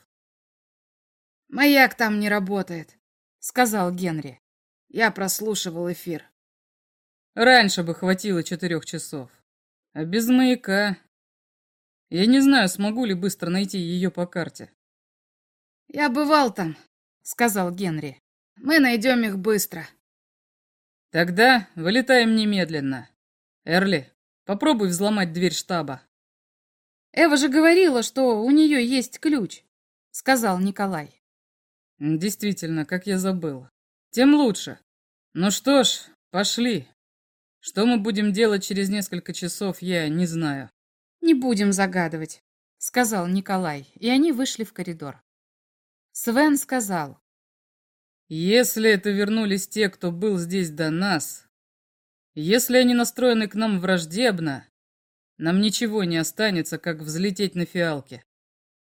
«Маяк там не работает», — сказал Генри. «Я прослушивал эфир». Раньше бы хватило четырех часов. А без маяка... Я не знаю, смогу ли быстро найти ее по карте. «Я бывал там», — сказал Генри. «Мы найдем их быстро». «Тогда вылетаем немедленно. Эрли, попробуй взломать дверь штаба». «Эва же говорила, что у нее есть ключ», — сказал Николай. Действительно, как я забыл. Тем лучше. Ну что ж, пошли. Что мы будем делать через несколько часов, я не знаю. Не будем загадывать, сказал Николай, и они вышли в коридор. Свен сказал. Если это вернулись те, кто был здесь до нас, если они настроены к нам враждебно, нам ничего не останется, как взлететь на фиалке.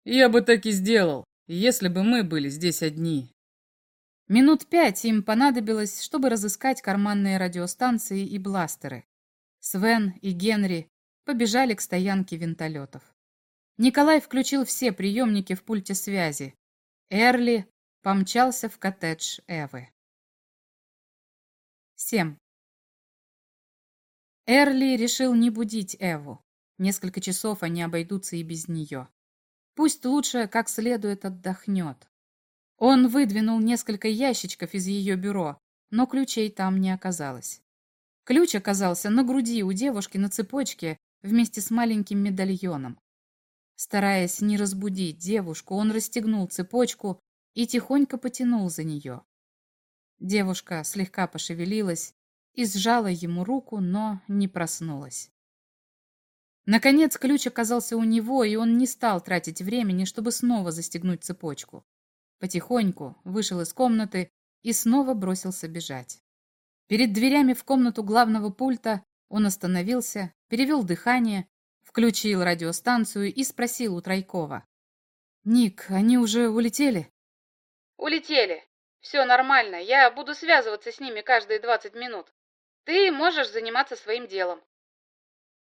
Я бы так и сделал, если бы мы были здесь одни. Минут пять им понадобилось, чтобы разыскать карманные радиостанции и бластеры. Свен и Генри побежали к стоянке винтолетов. Николай включил все приемники в пульте связи. Эрли помчался в коттедж Эвы. 7. Эрли решил не будить Эву. Несколько часов они обойдутся и без нее. Пусть лучше как следует отдохнет. Он выдвинул несколько ящичков из ее бюро, но ключей там не оказалось. Ключ оказался на груди у девушки на цепочке вместе с маленьким медальоном. Стараясь не разбудить девушку, он расстегнул цепочку и тихонько потянул за нее. Девушка слегка пошевелилась и сжала ему руку, но не проснулась. Наконец ключ оказался у него, и он не стал тратить времени, чтобы снова застегнуть цепочку. Потихоньку вышел из комнаты и снова бросился бежать. Перед дверями в комнату главного пульта он остановился, перевел дыхание, включил радиостанцию и спросил у Тройкова. «Ник, они уже улетели?» «Улетели. Все нормально. Я буду связываться с ними каждые двадцать минут. Ты можешь заниматься своим делом.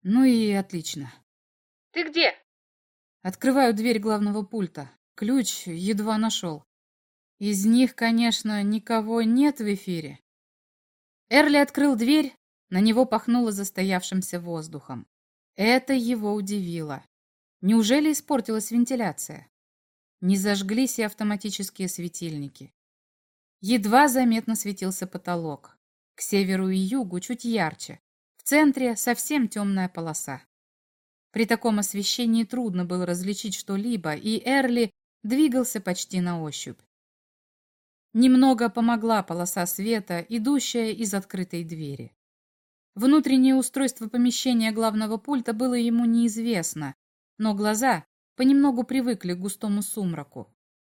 Ну и отлично. Ты где? Открываю дверь главного пульта. Ключ едва нашел. Из них, конечно, никого нет в эфире. Эрли открыл дверь, на него пахнуло застоявшимся воздухом. Это его удивило. Неужели испортилась вентиляция? Не зажглись и автоматические светильники. Едва заметно светился потолок. К северу и югу чуть ярче. В центре совсем темная полоса. При таком освещении трудно было различить что-либо, и Эрли двигался почти на ощупь. Немного помогла полоса света, идущая из открытой двери. Внутреннее устройство помещения главного пульта было ему неизвестно, но глаза понемногу привыкли к густому сумраку.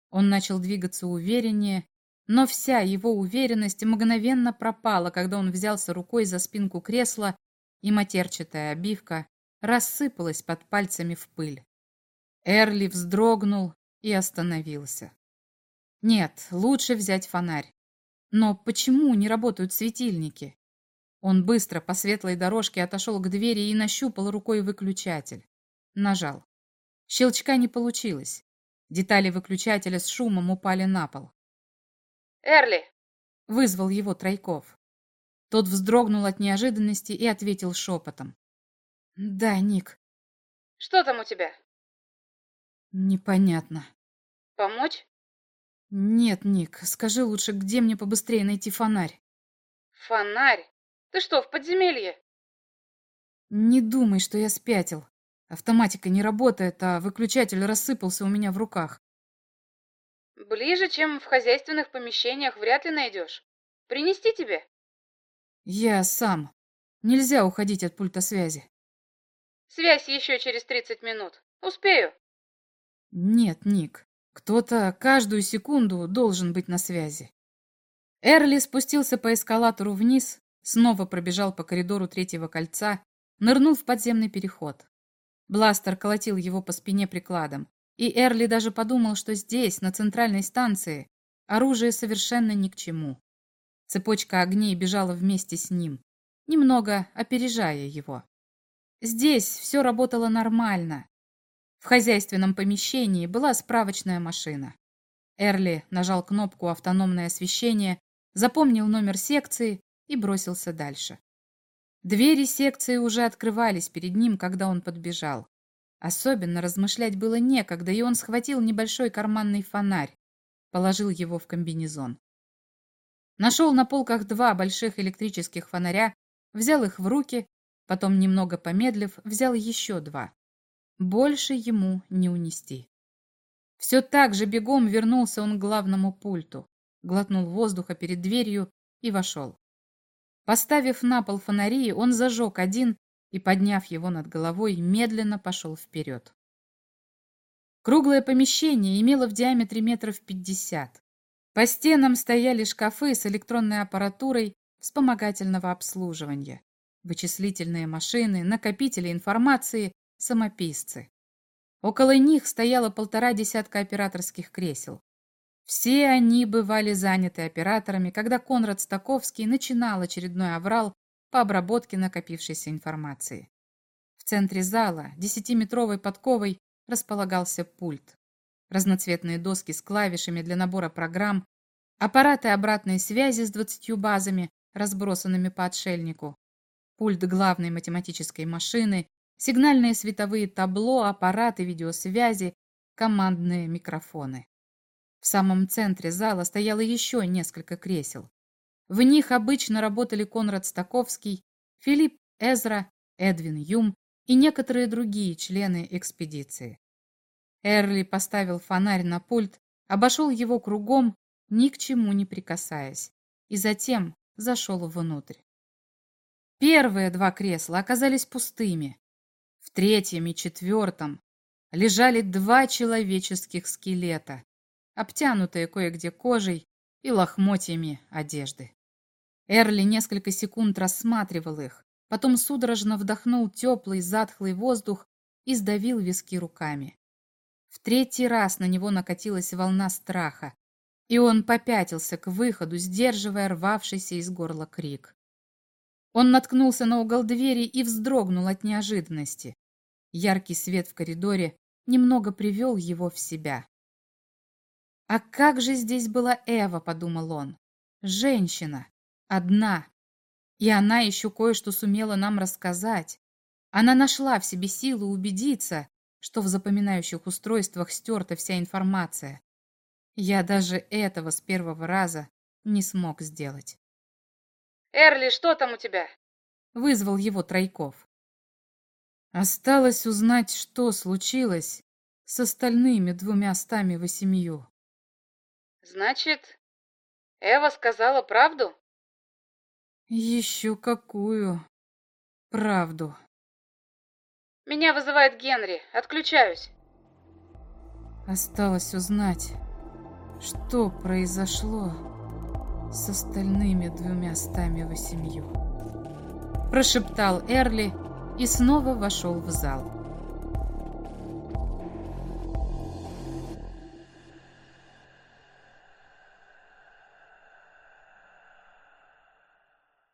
Он начал двигаться увереннее, но вся его уверенность мгновенно пропала, когда он взялся рукой за спинку кресла, и матерчатая обивка рассыпалась под пальцами в пыль. Эрли вздрогнул и остановился. Нет, лучше взять фонарь. Но почему не работают светильники? Он быстро по светлой дорожке отошел к двери и нащупал рукой выключатель. Нажал. Щелчка не получилось. Детали выключателя с шумом упали на пол. Эрли!» — вызвал его Тройков. Тот вздрогнул от неожиданности и ответил шепотом. «Да, Ник». «Что там у тебя?» «Непонятно». «Помочь?» «Нет, Ник, скажи лучше, где мне побыстрее найти фонарь?» «Фонарь? Ты что, в подземелье?» «Не думай, что я спятил. Автоматика не работает, а выключатель рассыпался у меня в руках. Ближе, чем в хозяйственных помещениях, вряд ли найдешь. Принести тебе? Я сам. Нельзя уходить от пульта связи. Связь еще через 30 минут. Успею. Нет, Ник. Кто-то каждую секунду должен быть на связи. Эрли спустился по эскалатору вниз, снова пробежал по коридору третьего кольца, нырнул в подземный переход. Бластер колотил его по спине прикладом. И Эрли даже подумал, что здесь, на центральной станции, оружие совершенно ни к чему. Цепочка огней бежала вместе с ним, немного опережая его. Здесь все работало нормально. В хозяйственном помещении была справочная машина. Эрли нажал кнопку «Автономное освещение», запомнил номер секции и бросился дальше. Двери секции уже открывались перед ним, когда он подбежал. Особенно размышлять было некогда, и он схватил небольшой карманный фонарь, положил его в комбинезон. Нашел на полках два больших электрических фонаря, взял их в руки, потом, немного помедлив, взял еще два. Больше ему не унести. Все так же бегом вернулся он к главному пульту, глотнул воздуха перед дверью и вошел. Поставив на пол фонари, он зажег один и, подняв его над головой, медленно пошел вперед. Круглое помещение имело в диаметре метров пятьдесят. По стенам стояли шкафы с электронной аппаратурой вспомогательного обслуживания, вычислительные машины, накопители информации, самописцы. Около них стояло полтора десятка операторских кресел. Все они бывали заняты операторами, когда Конрад Стаковский начинал очередной аврал по обработке накопившейся информации. В центре зала, десятиметровой подковой, располагался пульт разноцветные доски с клавишами для набора программ, аппараты обратной связи с двадцатью базами, разбросанными по отшельнику, пульт главной математической машины, сигнальные световые табло, аппараты видеосвязи, командные микрофоны. В самом центре зала стояло еще несколько кресел. В них обычно работали Конрад Стаковский, Филипп Эзра, Эдвин Юм и некоторые другие члены экспедиции. Эрли поставил фонарь на пульт, обошел его кругом, ни к чему не прикасаясь, и затем зашел внутрь. Первые два кресла оказались пустыми. В третьем и четвертом лежали два человеческих скелета, обтянутые кое-где кожей и лохмотьями одежды. Эрли несколько секунд рассматривал их, потом судорожно вдохнул теплый затхлый воздух и сдавил виски руками. В третий раз на него накатилась волна страха, и он попятился к выходу, сдерживая рвавшийся из горла крик. Он наткнулся на угол двери и вздрогнул от неожиданности. Яркий свет в коридоре немного привел его в себя. «А как же здесь была Эва?» — подумал он. «Женщина. Одна. И она еще кое-что сумела нам рассказать. Она нашла в себе силы убедиться, что в запоминающих устройствах стерта вся информация. Я даже этого с первого раза не смог сделать. «Эрли, что там у тебя?» — вызвал его Тройков. Осталось узнать, что случилось с остальными двумя стами восемью. «Значит, Эва сказала правду?» «Еще какую правду?» Меня вызывает Генри. Отключаюсь. Осталось узнать, что произошло с остальными двумя стами восемью. Прошептал Эрли и снова вошел в зал.